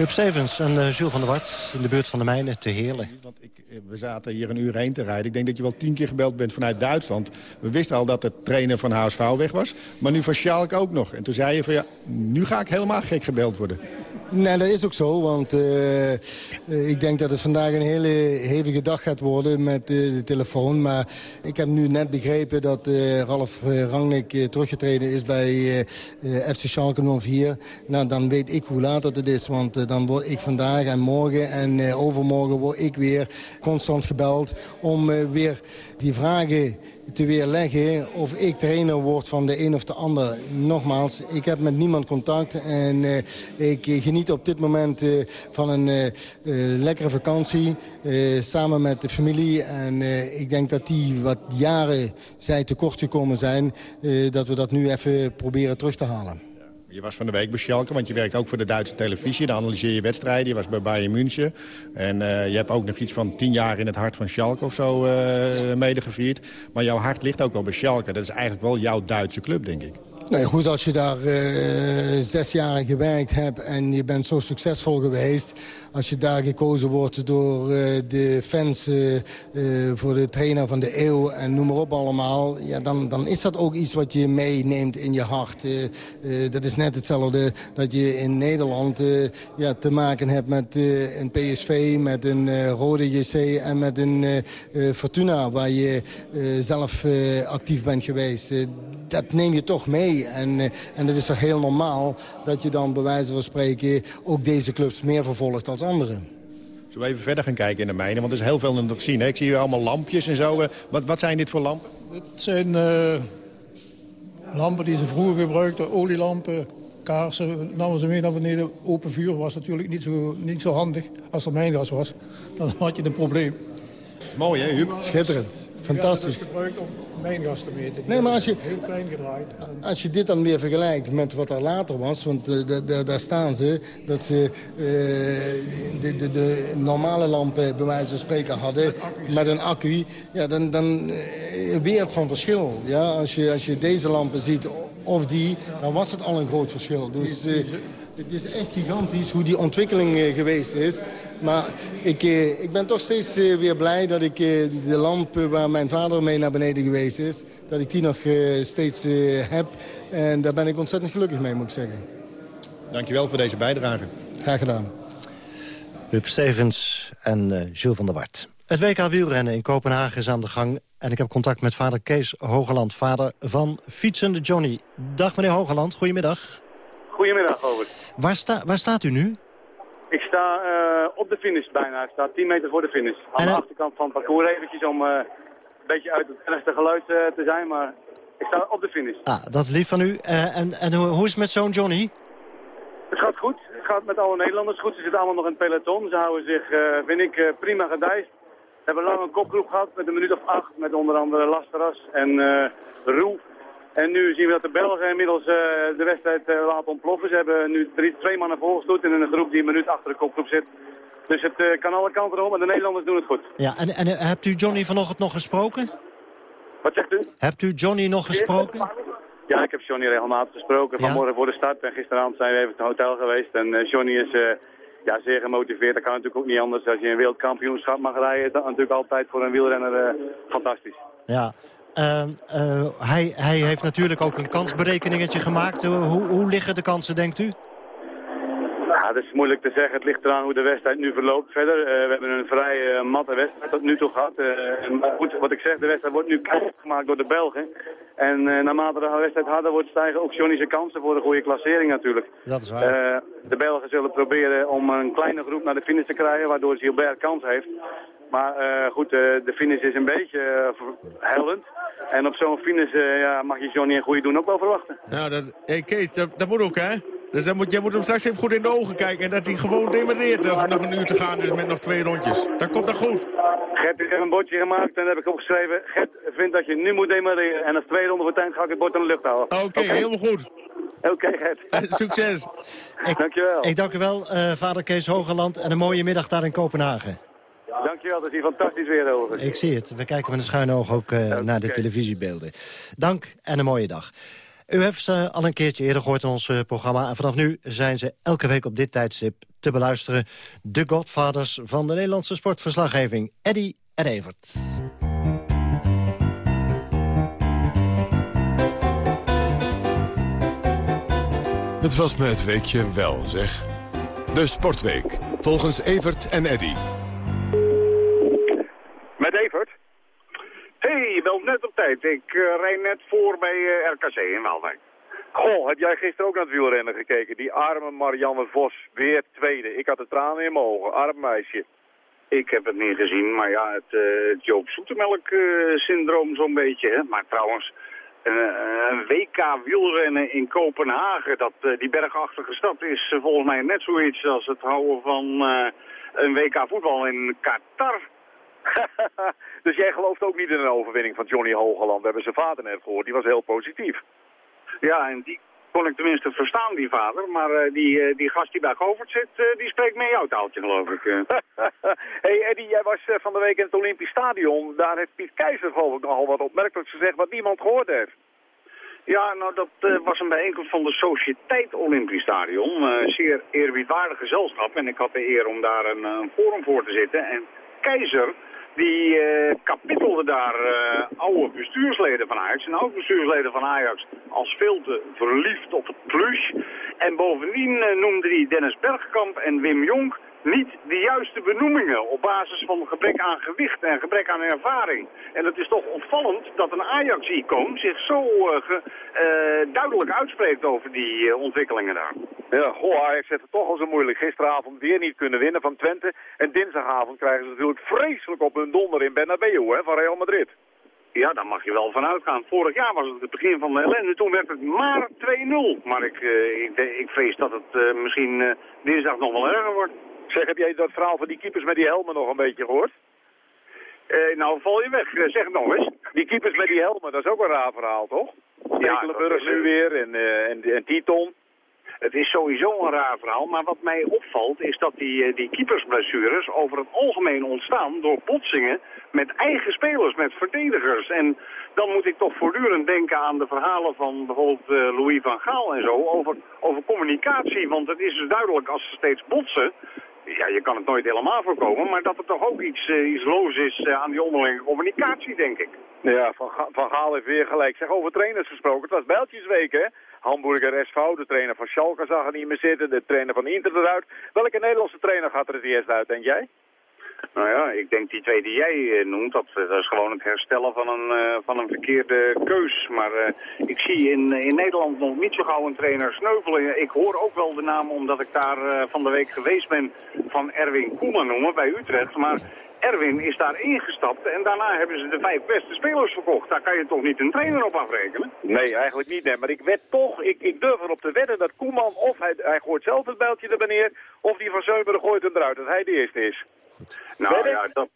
Huub Stevens en uh, Jules van der Wart in de buurt van de mijnen te Heerlen. Want ik, we zaten hier een uur heen te rijden. Ik denk dat je wel tien keer gebeld bent vanuit Duitsland. We wisten al dat de trainer van HSV weg was. Maar nu van Schalke ook nog. En toen zei je van ja, nu ga ik helemaal gek gebeld worden. Nee, dat is ook zo, want uh, ik denk dat het vandaag een hele hevige dag gaat worden met uh, de telefoon. Maar ik heb nu net begrepen dat Ralf Rangnick teruggetreden is bij FC Schalke 04. Nou, dan weet ik hoe laat het is, want dan word ik vandaag en morgen en overmorgen word ik weer constant gebeld om weer die vragen te weerleggen of ik trainer word van de een of de ander. Nogmaals, ik heb met niemand contact en uh, ik geniet op dit moment uh, van een uh, lekkere vakantie samen met de familie. En ik denk dat die wat jaren zij tekort gekomen zijn, dat we dat nu even proberen terug te halen. Je was van de week bij Schalke, want je werkt ook voor de Duitse televisie. Dan analyseer je wedstrijden. Je was bij Bayern München. En uh, je hebt ook nog iets van tien jaar in het hart van Schalke of zo uh, medegevierd. Maar jouw hart ligt ook wel bij Schalke. Dat is eigenlijk wel jouw Duitse club, denk ik. Nee, goed, als je daar uh, zes jaar gewerkt hebt en je bent zo succesvol geweest... als je daar gekozen wordt door uh, de fans uh, voor de trainer van de eeuw en noem maar op allemaal... Ja, dan, dan is dat ook iets wat je meeneemt in je hart. dat is net hetzelfde dat je in Nederland ja, te maken hebt met een PSV, met een Rode JC en met een Fortuna... waar je zelf actief bent geweest. dat neem je toch mee. En, eh, en het is toch heel normaal dat je dan bij wijze van spreken... ook deze clubs meer vervolgt als anderen. Zullen we even verder gaan kijken in de mijnen? Want er is heel veel te zien. Hè? Ik zie hier allemaal lampjes en zo. Wat, wat zijn dit voor lampen? Dit zijn uh, lampen die ze vroeger gebruikten, olielampen, kaarsen. Namen ze mee naar beneden. Open vuur was natuurlijk niet zo, niet zo handig. Als er mijngas was, dan had je een probleem. Mooi hè, Huub? Schitterend. Fantastisch. Ja, gebruikt om mijngas te meten. Nee, maar als je, heel klein gedraaid. Als je dit dan weer vergelijkt met wat er later was... want uh, daar staan ze dat ze uh, de, de, de, normale lampen bij wijze van spreken hadden... met een accu, ja, dan, dan uh, een wereld van verschil. Ja? Als, je, als je deze lampen ziet of die, dan was het al een groot verschil. Dus, Het is echt gigantisch hoe die ontwikkeling geweest is. Maar ik, ik ben toch steeds weer blij dat ik de lamp waar mijn vader mee naar beneden geweest is... dat ik die nog steeds heb. En daar ben ik ontzettend gelukkig mee, moet ik zeggen. Dankjewel voor deze bijdrage. Graag gedaan. Huub Stevens en Jules van der Wart. Het WK wielrennen in Kopenhagen is aan de gang. En ik heb contact met vader Kees Hogeland, vader van fietsende Johnny. Dag meneer Hogeland, goedemiddag. Goedemiddag, Robert. Waar, sta, waar staat u nu? Ik sta uh, op de finish bijna. Ik sta 10 meter voor de finish. Aan de achterkant van het parcours eventjes om uh, een beetje uit het ergste geluid uh, te zijn. Maar ik sta op de finish. Ah, dat is lief van u. en en hoe, hoe is het met zo'n Johnny? Het gaat goed. Het gaat met alle Nederlanders goed. Ze zitten allemaal nog in het peloton. Ze houden zich, vind ik, prima gedijst. We hebben lang een kopgroep gehad met een minuut of acht. Met onder andere Lasteras en Roel. En nu zien we dat de Belgen inmiddels uh, de wedstrijd uh, laten ontploffen. Ze hebben nu drie, twee mannen volgestoot in een groep die een minuut achter de kopgroep zit. Dus het kan alle kanten om en de Nederlanders doen het goed. Ja, en, en hebt u Johnny vanochtend nog gesproken? Wat zegt u? Hebt u Johnny nog gesproken? Ja, ik heb Johnny regelmatig gesproken. Vanmorgen voor de start en gisteravond zijn we even het hotel geweest. En Johnny is ja, zeer gemotiveerd. Dat kan natuurlijk ook niet anders. Als je een wereldkampioenschap mag rijden, is dat natuurlijk altijd voor een wielrenner fantastisch. Ja, uh, uh, hij, hij heeft natuurlijk ook een kansberekeningetje gemaakt. hoe, hoe liggen de kansen, denkt u? Ja, dat is moeilijk te zeggen. Het ligt eraan hoe de wedstrijd nu verloopt verder. Uh, we hebben een vrij matte wedstrijd tot nu toe gehad. Maar goed, wat ik zeg, de wedstrijd wordt nu gemaakt door de Belgen. En naarmate de wedstrijd harder wordt, stijgen ook Johnny's kansen voor een goede klassering natuurlijk. Dat is waar. de Belgen zullen proberen om een kleine groep naar de finish te krijgen, waardoor Gilbert kans heeft. Maar goed, de finish is een beetje hellend. En op zo'n finish ja, mag je Johnny een goede doen ook wel verwachten. Nou, dat, hey Kees, dat, dat moet ook hè? Dus dan moet, jij moet hem straks even goed in de ogen kijken. En dat hij gewoon demereert als er nog een uur te gaan is met nog twee rondjes. Dan komt dat goed. Gert heeft een bordje gemaakt en dat heb ik opgeschreven. Gert vindt dat je nu moet demareren. En als twee ronden voor tijd ga ik het bord in de lucht houden. Oké, okay, okay. helemaal goed. Oké, okay, Gert. Succes. ik, Dankjewel. Ik dank u wel, uh, vader Kees Hogeland. En een mooie middag daar in Kopenhagen. Dankjewel, dat is hier fantastisch weer over. Ik zie het. We kijken met een schuin oog ook uh, naar de televisiebeelden. Dank en een mooie dag. U heeft ze al een keertje eerder gehoord in ons uh, programma. En vanaf nu zijn ze elke week op dit tijdstip te beluisteren. De godfathers van de Nederlandse sportverslaggeving. Eddy en Evert. Het was me het weekje wel, zeg. De Sportweek, volgens Evert en Eddy. Met Evert? Hé, hey, belt net op tijd. Ik uh, rijd net voor bij uh, RKC in Waalwijk. Goh, heb jij gisteren ook naar het wielrennen gekeken? Die arme Marianne Vos, weer tweede. Ik had de tranen in mijn ogen, arm meisje. Ik heb het niet gezien, maar ja, het, uh, het Joop Zoetemelk-syndroom zo'n beetje. Hè? Maar trouwens, een WK wielrennen in Kopenhagen, dat, die bergachtige stad, is volgens mij net zoiets als het houden van een WK voetbal in Qatar. dus jij gelooft ook niet in een overwinning van Johnny Hogeland. We hebben zijn vader net gehoord, die was heel positief. Ja, en die kon ik tenminste verstaan, die vader. Maar uh, die, uh, die gast die bij Govert zit, uh, die spreekt mee jouw taaltje, geloof ik. hey Eddie, jij was van de week in het Olympisch Stadion. Daar heeft Piet Keizer geloof ik nogal wat opmerkelijks gezegd wat niemand gehoord heeft. Ja, nou dat was een bijeenkomst van de Sociëteit Olympisch Stadion. zeer eerbiedwaardig gezelschap. En ik had de eer om daar een, een forum voor te zitten. En Keizer die uh, kapittelde daar uh, oude bestuursleden van Ajax en oude bestuursleden van Ajax als veel te verliefd op het plush. En bovendien uh, noemde hij Dennis Bergkamp en Wim Jonk niet de juiste benoemingen op basis van gebrek aan gewicht en gebrek aan ervaring. En het is toch opvallend dat een Ajax-icoon zich zo uh, ge, uh, duidelijk uitspreekt over die uh, ontwikkelingen daar. Ja, goh, Ajax heeft het toch al zo moeilijk. Gisteravond weer niet kunnen winnen van Twente. En dinsdagavond krijgen ze natuurlijk vreselijk op hun donder in Bernabeu hè, van Real Madrid. Ja, daar mag je wel van uitgaan. Vorig jaar was het het begin van de ellende. Toen werd het maar 2-0. Maar ik, ik, ik, vrees dat het misschien dinsdag nog wel erger wordt. Zeg, heb jij dat verhaal van die keepers met die helmen nog een beetje gehoord? Eh, nou, val je weg. Eh, zeg het nog eens. Die keepers met die helmen, dat is ook een raar verhaal, toch? Ja, Stekelenburg nu weer en, uh, en, en Titon. Het is sowieso een raar verhaal, maar wat mij opvalt is dat die, eh, die keepersblessures over het algemeen ontstaan door botsingen met eigen spelers, met verdedigers. En dan moet ik toch voortdurend denken aan de verhalen van bijvoorbeeld Louis van Gaal en zo over, over communicatie. Want het is dus duidelijk als ze steeds botsen, ja, je kan het nooit helemaal voorkomen, maar dat er toch ook iets, uh, iets loos is uh, aan die onderlinge communicatie, denk ik. Ja, Van, Ga van Gaal heeft weer gelijk. Zeg, over trainers gesproken, het was Bijltjesweek, hè? Hamburger SV, de trainer van Schalke zag er niet meer zitten, de trainer van Inter eruit. Welke Nederlandse trainer gaat er het eerst uit, denk jij? Nou ja, ik denk die twee die jij noemt, dat, dat is gewoon het herstellen van een, uh, van een verkeerde keus. Maar ik zie in, in Nederland nog niet zo gauw een trainer sneuvelen. Ik hoor ook wel de naam, omdat ik daar van de week geweest ben, van Erwin Koeman noemen bij Utrecht. Maar Erwin is daar ingestapt en daarna hebben ze de vijf beste spelers verkocht. Daar kan je toch niet een trainer op afrekenen? Nee, eigenlijk niet. Nee. Maar ik wed toch, ik, ik durf erop te wedden dat Koeman of hij, hij gooit zelf het bijltje er neer, of die van Zeuberen gooit hem eruit, dat hij de eerste is. Nou ja, dat,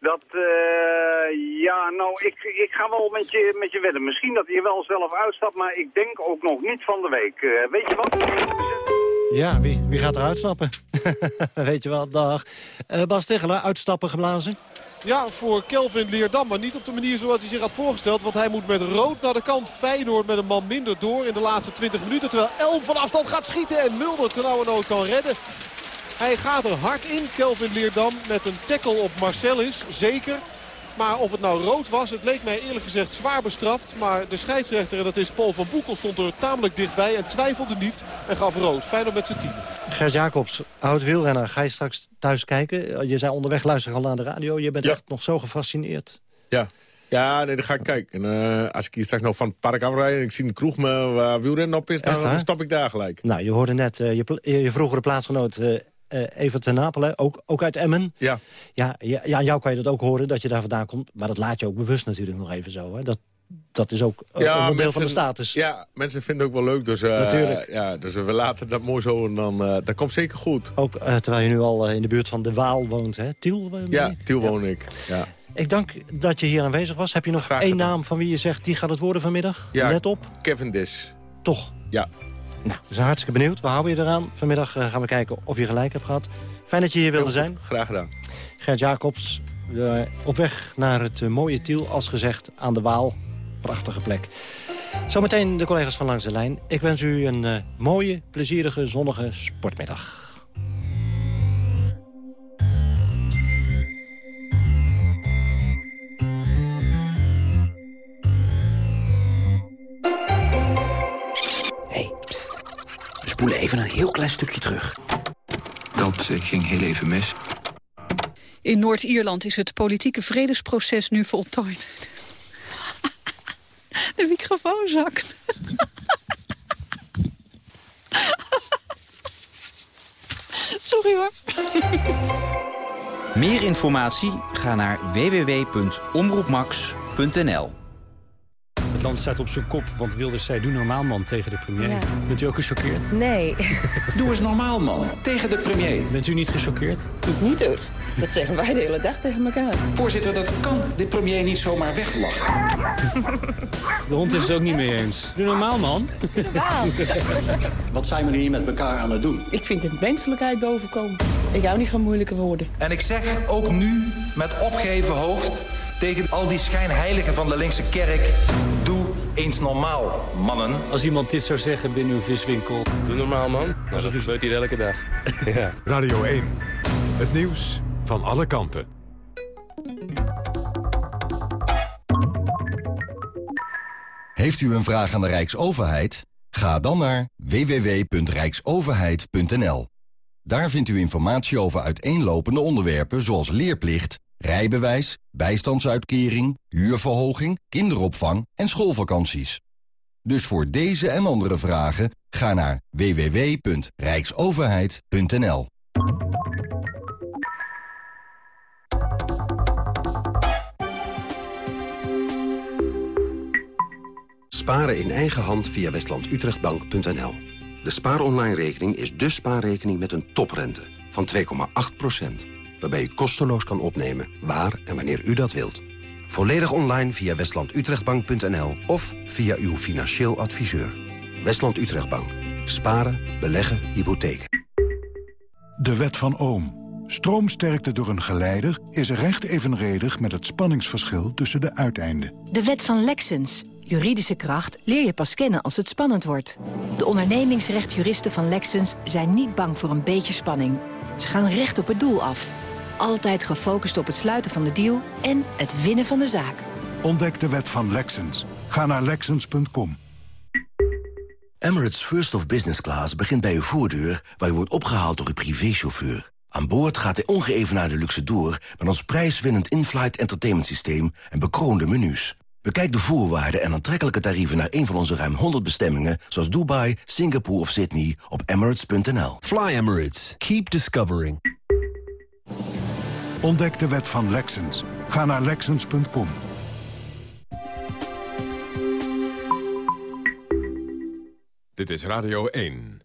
dat uh, ja, nou, ik, ik ga wel met je, met je wedden. Misschien dat hij wel zelf uitstapt, maar ik denk ook nog niet van de week. Uh, weet je wat? Ja, wie, wie gaat er uitstappen? weet je wel, dag. Uh, Bas Tegeler, uitstappen geblazen? Ja, voor Kelvin Leerdam, maar niet op de manier zoals hij zich had voorgesteld. Want hij moet met rood naar de kant. Feyenoord met een man minder door in de laatste 20 minuten. Terwijl Elm van afstand gaat schieten en Mulder nood kan redden. Hij gaat er hard in, Kelvin Leerdam, met een tackle op Marcelis, zeker. Maar of het nou rood was, het leek mij eerlijk gezegd zwaar bestraft. Maar de scheidsrechter, en dat is Paul van Boekel, stond er tamelijk dichtbij en twijfelde niet. En gaf rood. Feyenoord met zijn team. Gert Jacobs, oud wielrenner. Ga je straks thuis kijken? Je zei onderweg luisteren al aan de radio. Je bent ja. echt nog zo gefascineerd. Ja, ja, nee, dan ga ik kijken. En, uh, als ik hier straks nog van het park afrijd en ik zie de kroeg me, waar wielrennen op is, dan, dan stap ik daar gelijk. Nou, je hoorde net uh, je, je vroegere plaatsgenoot uh, uh, Evert ten Napel, ook, ook uit Emmen. Ja. Ja, ja. ja, aan jou kan je dat ook horen, dat je daar vandaan komt. Maar dat laat je ook bewust natuurlijk nog even zo. Hè? Dat, dat is ook uh, ja, onderdeel mensen, van de status. Ja, mensen vinden het ook wel leuk. Dus, uh, Natuurlijk. Ja, dus we laten dat mooi zo en dan, uh, dat komt zeker goed. Ook terwijl je nu al in de buurt van de Waal woont, hè? Tiel? Ja, Tiel woon ik. Ja. Ik dank dat je hier aanwezig was. Heb je nog Graag één gedaan. naam van wie je zegt, die gaat het worden vanmiddag? Ja, Let op. Kevin Dish. Toch? Ja. Nou, we zijn hartstikke benieuwd. We houden je eraan. Vanmiddag uh, gaan we kijken of je gelijk hebt gehad. Fijn dat je hier wilde zijn. Graag gedaan. Gert Jacobs, uh, op weg naar het uh, mooie Tiel, als gezegd, aan de Waal. Prachtige plek. Zometeen de collega's van Langs de Lijn. Ik wens u een uh, mooie, plezierige, zonnige sportmiddag. Spoelen even een heel klein stukje terug. Dat uh, ging heel even mis. In Noord-Ierland is het politieke vredesproces nu voltooid. De microfoon zakt. Sorry hoor. Meer informatie? Ga naar www.omroepmax.nl land staat op zijn kop, want Wilders zei doe normaal man tegen de premier. Ja. Bent u ook gechoqueerd? Nee. Doe eens normaal man tegen de premier. Bent u niet gechoqueerd? Ik niet hoor. Dat zeggen wij de hele dag tegen elkaar. Voorzitter, dat kan de premier niet zomaar weglachen. De hond is het ook niet mee eens. Doe normaal man. Wat zijn we hier met elkaar aan het doen? Ik vind het menselijkheid bovenkomen. Ik hou niet van moeilijke woorden. En ik zeg ook nu met opgeheven hoofd tegen al die schijnheiligen van de linkse kerk... doe eens normaal, mannen. Als iemand dit zou zeggen binnen uw viswinkel... Doe normaal, man. Nou, dat gebeurt hier elke dag. ja. Radio 1. Het nieuws van alle kanten. Heeft u een vraag aan de Rijksoverheid? Ga dan naar www.rijksoverheid.nl. Daar vindt u informatie over uiteenlopende onderwerpen zoals leerplicht, rijbewijs, bijstandsuitkering, huurverhoging, kinderopvang en schoolvakanties. Dus voor deze en andere vragen ga naar www.rijksoverheid.nl. Sparen in eigen hand via westlandutrechtbank.nl. De spaaronline-rekening is de spaarrekening met een toprente van 2,8%. Waarbij u kosteloos kan opnemen waar en wanneer u dat wilt. Volledig online via westlandutrechtbank.nl of via uw financieel adviseur. Westland Utrechtbank. Sparen, beleggen, hypotheken. De wet van Ohm. Stroomsterkte door een geleider is recht evenredig met het spanningsverschil tussen de uiteinden. De wet van Lexens. Juridische kracht leer je pas kennen als het spannend wordt. De ondernemingsrechtjuristen van Lexens zijn niet bang voor een beetje spanning. Ze gaan recht op het doel af. Altijd gefocust op het sluiten van de deal en het winnen van de zaak. Ontdek de wet van Lexens. Ga naar Lexens.com. Emirates First of Business Class begint bij uw voordeur... waar u wordt opgehaald door uw privéchauffeur. Aan boord gaat de ongeëvenaarde luxe door... met ons prijswinnend in-flight entertainment systeem en bekroonde menus. Bekijk de voorwaarden en aantrekkelijke tarieven... naar een van onze ruim 100 bestemmingen... zoals Dubai, Singapore of Sydney op emirates.nl. Fly Emirates. Keep discovering. Ontdek de wet van Lexens. Ga naar Lexens.com. Dit is Radio 1.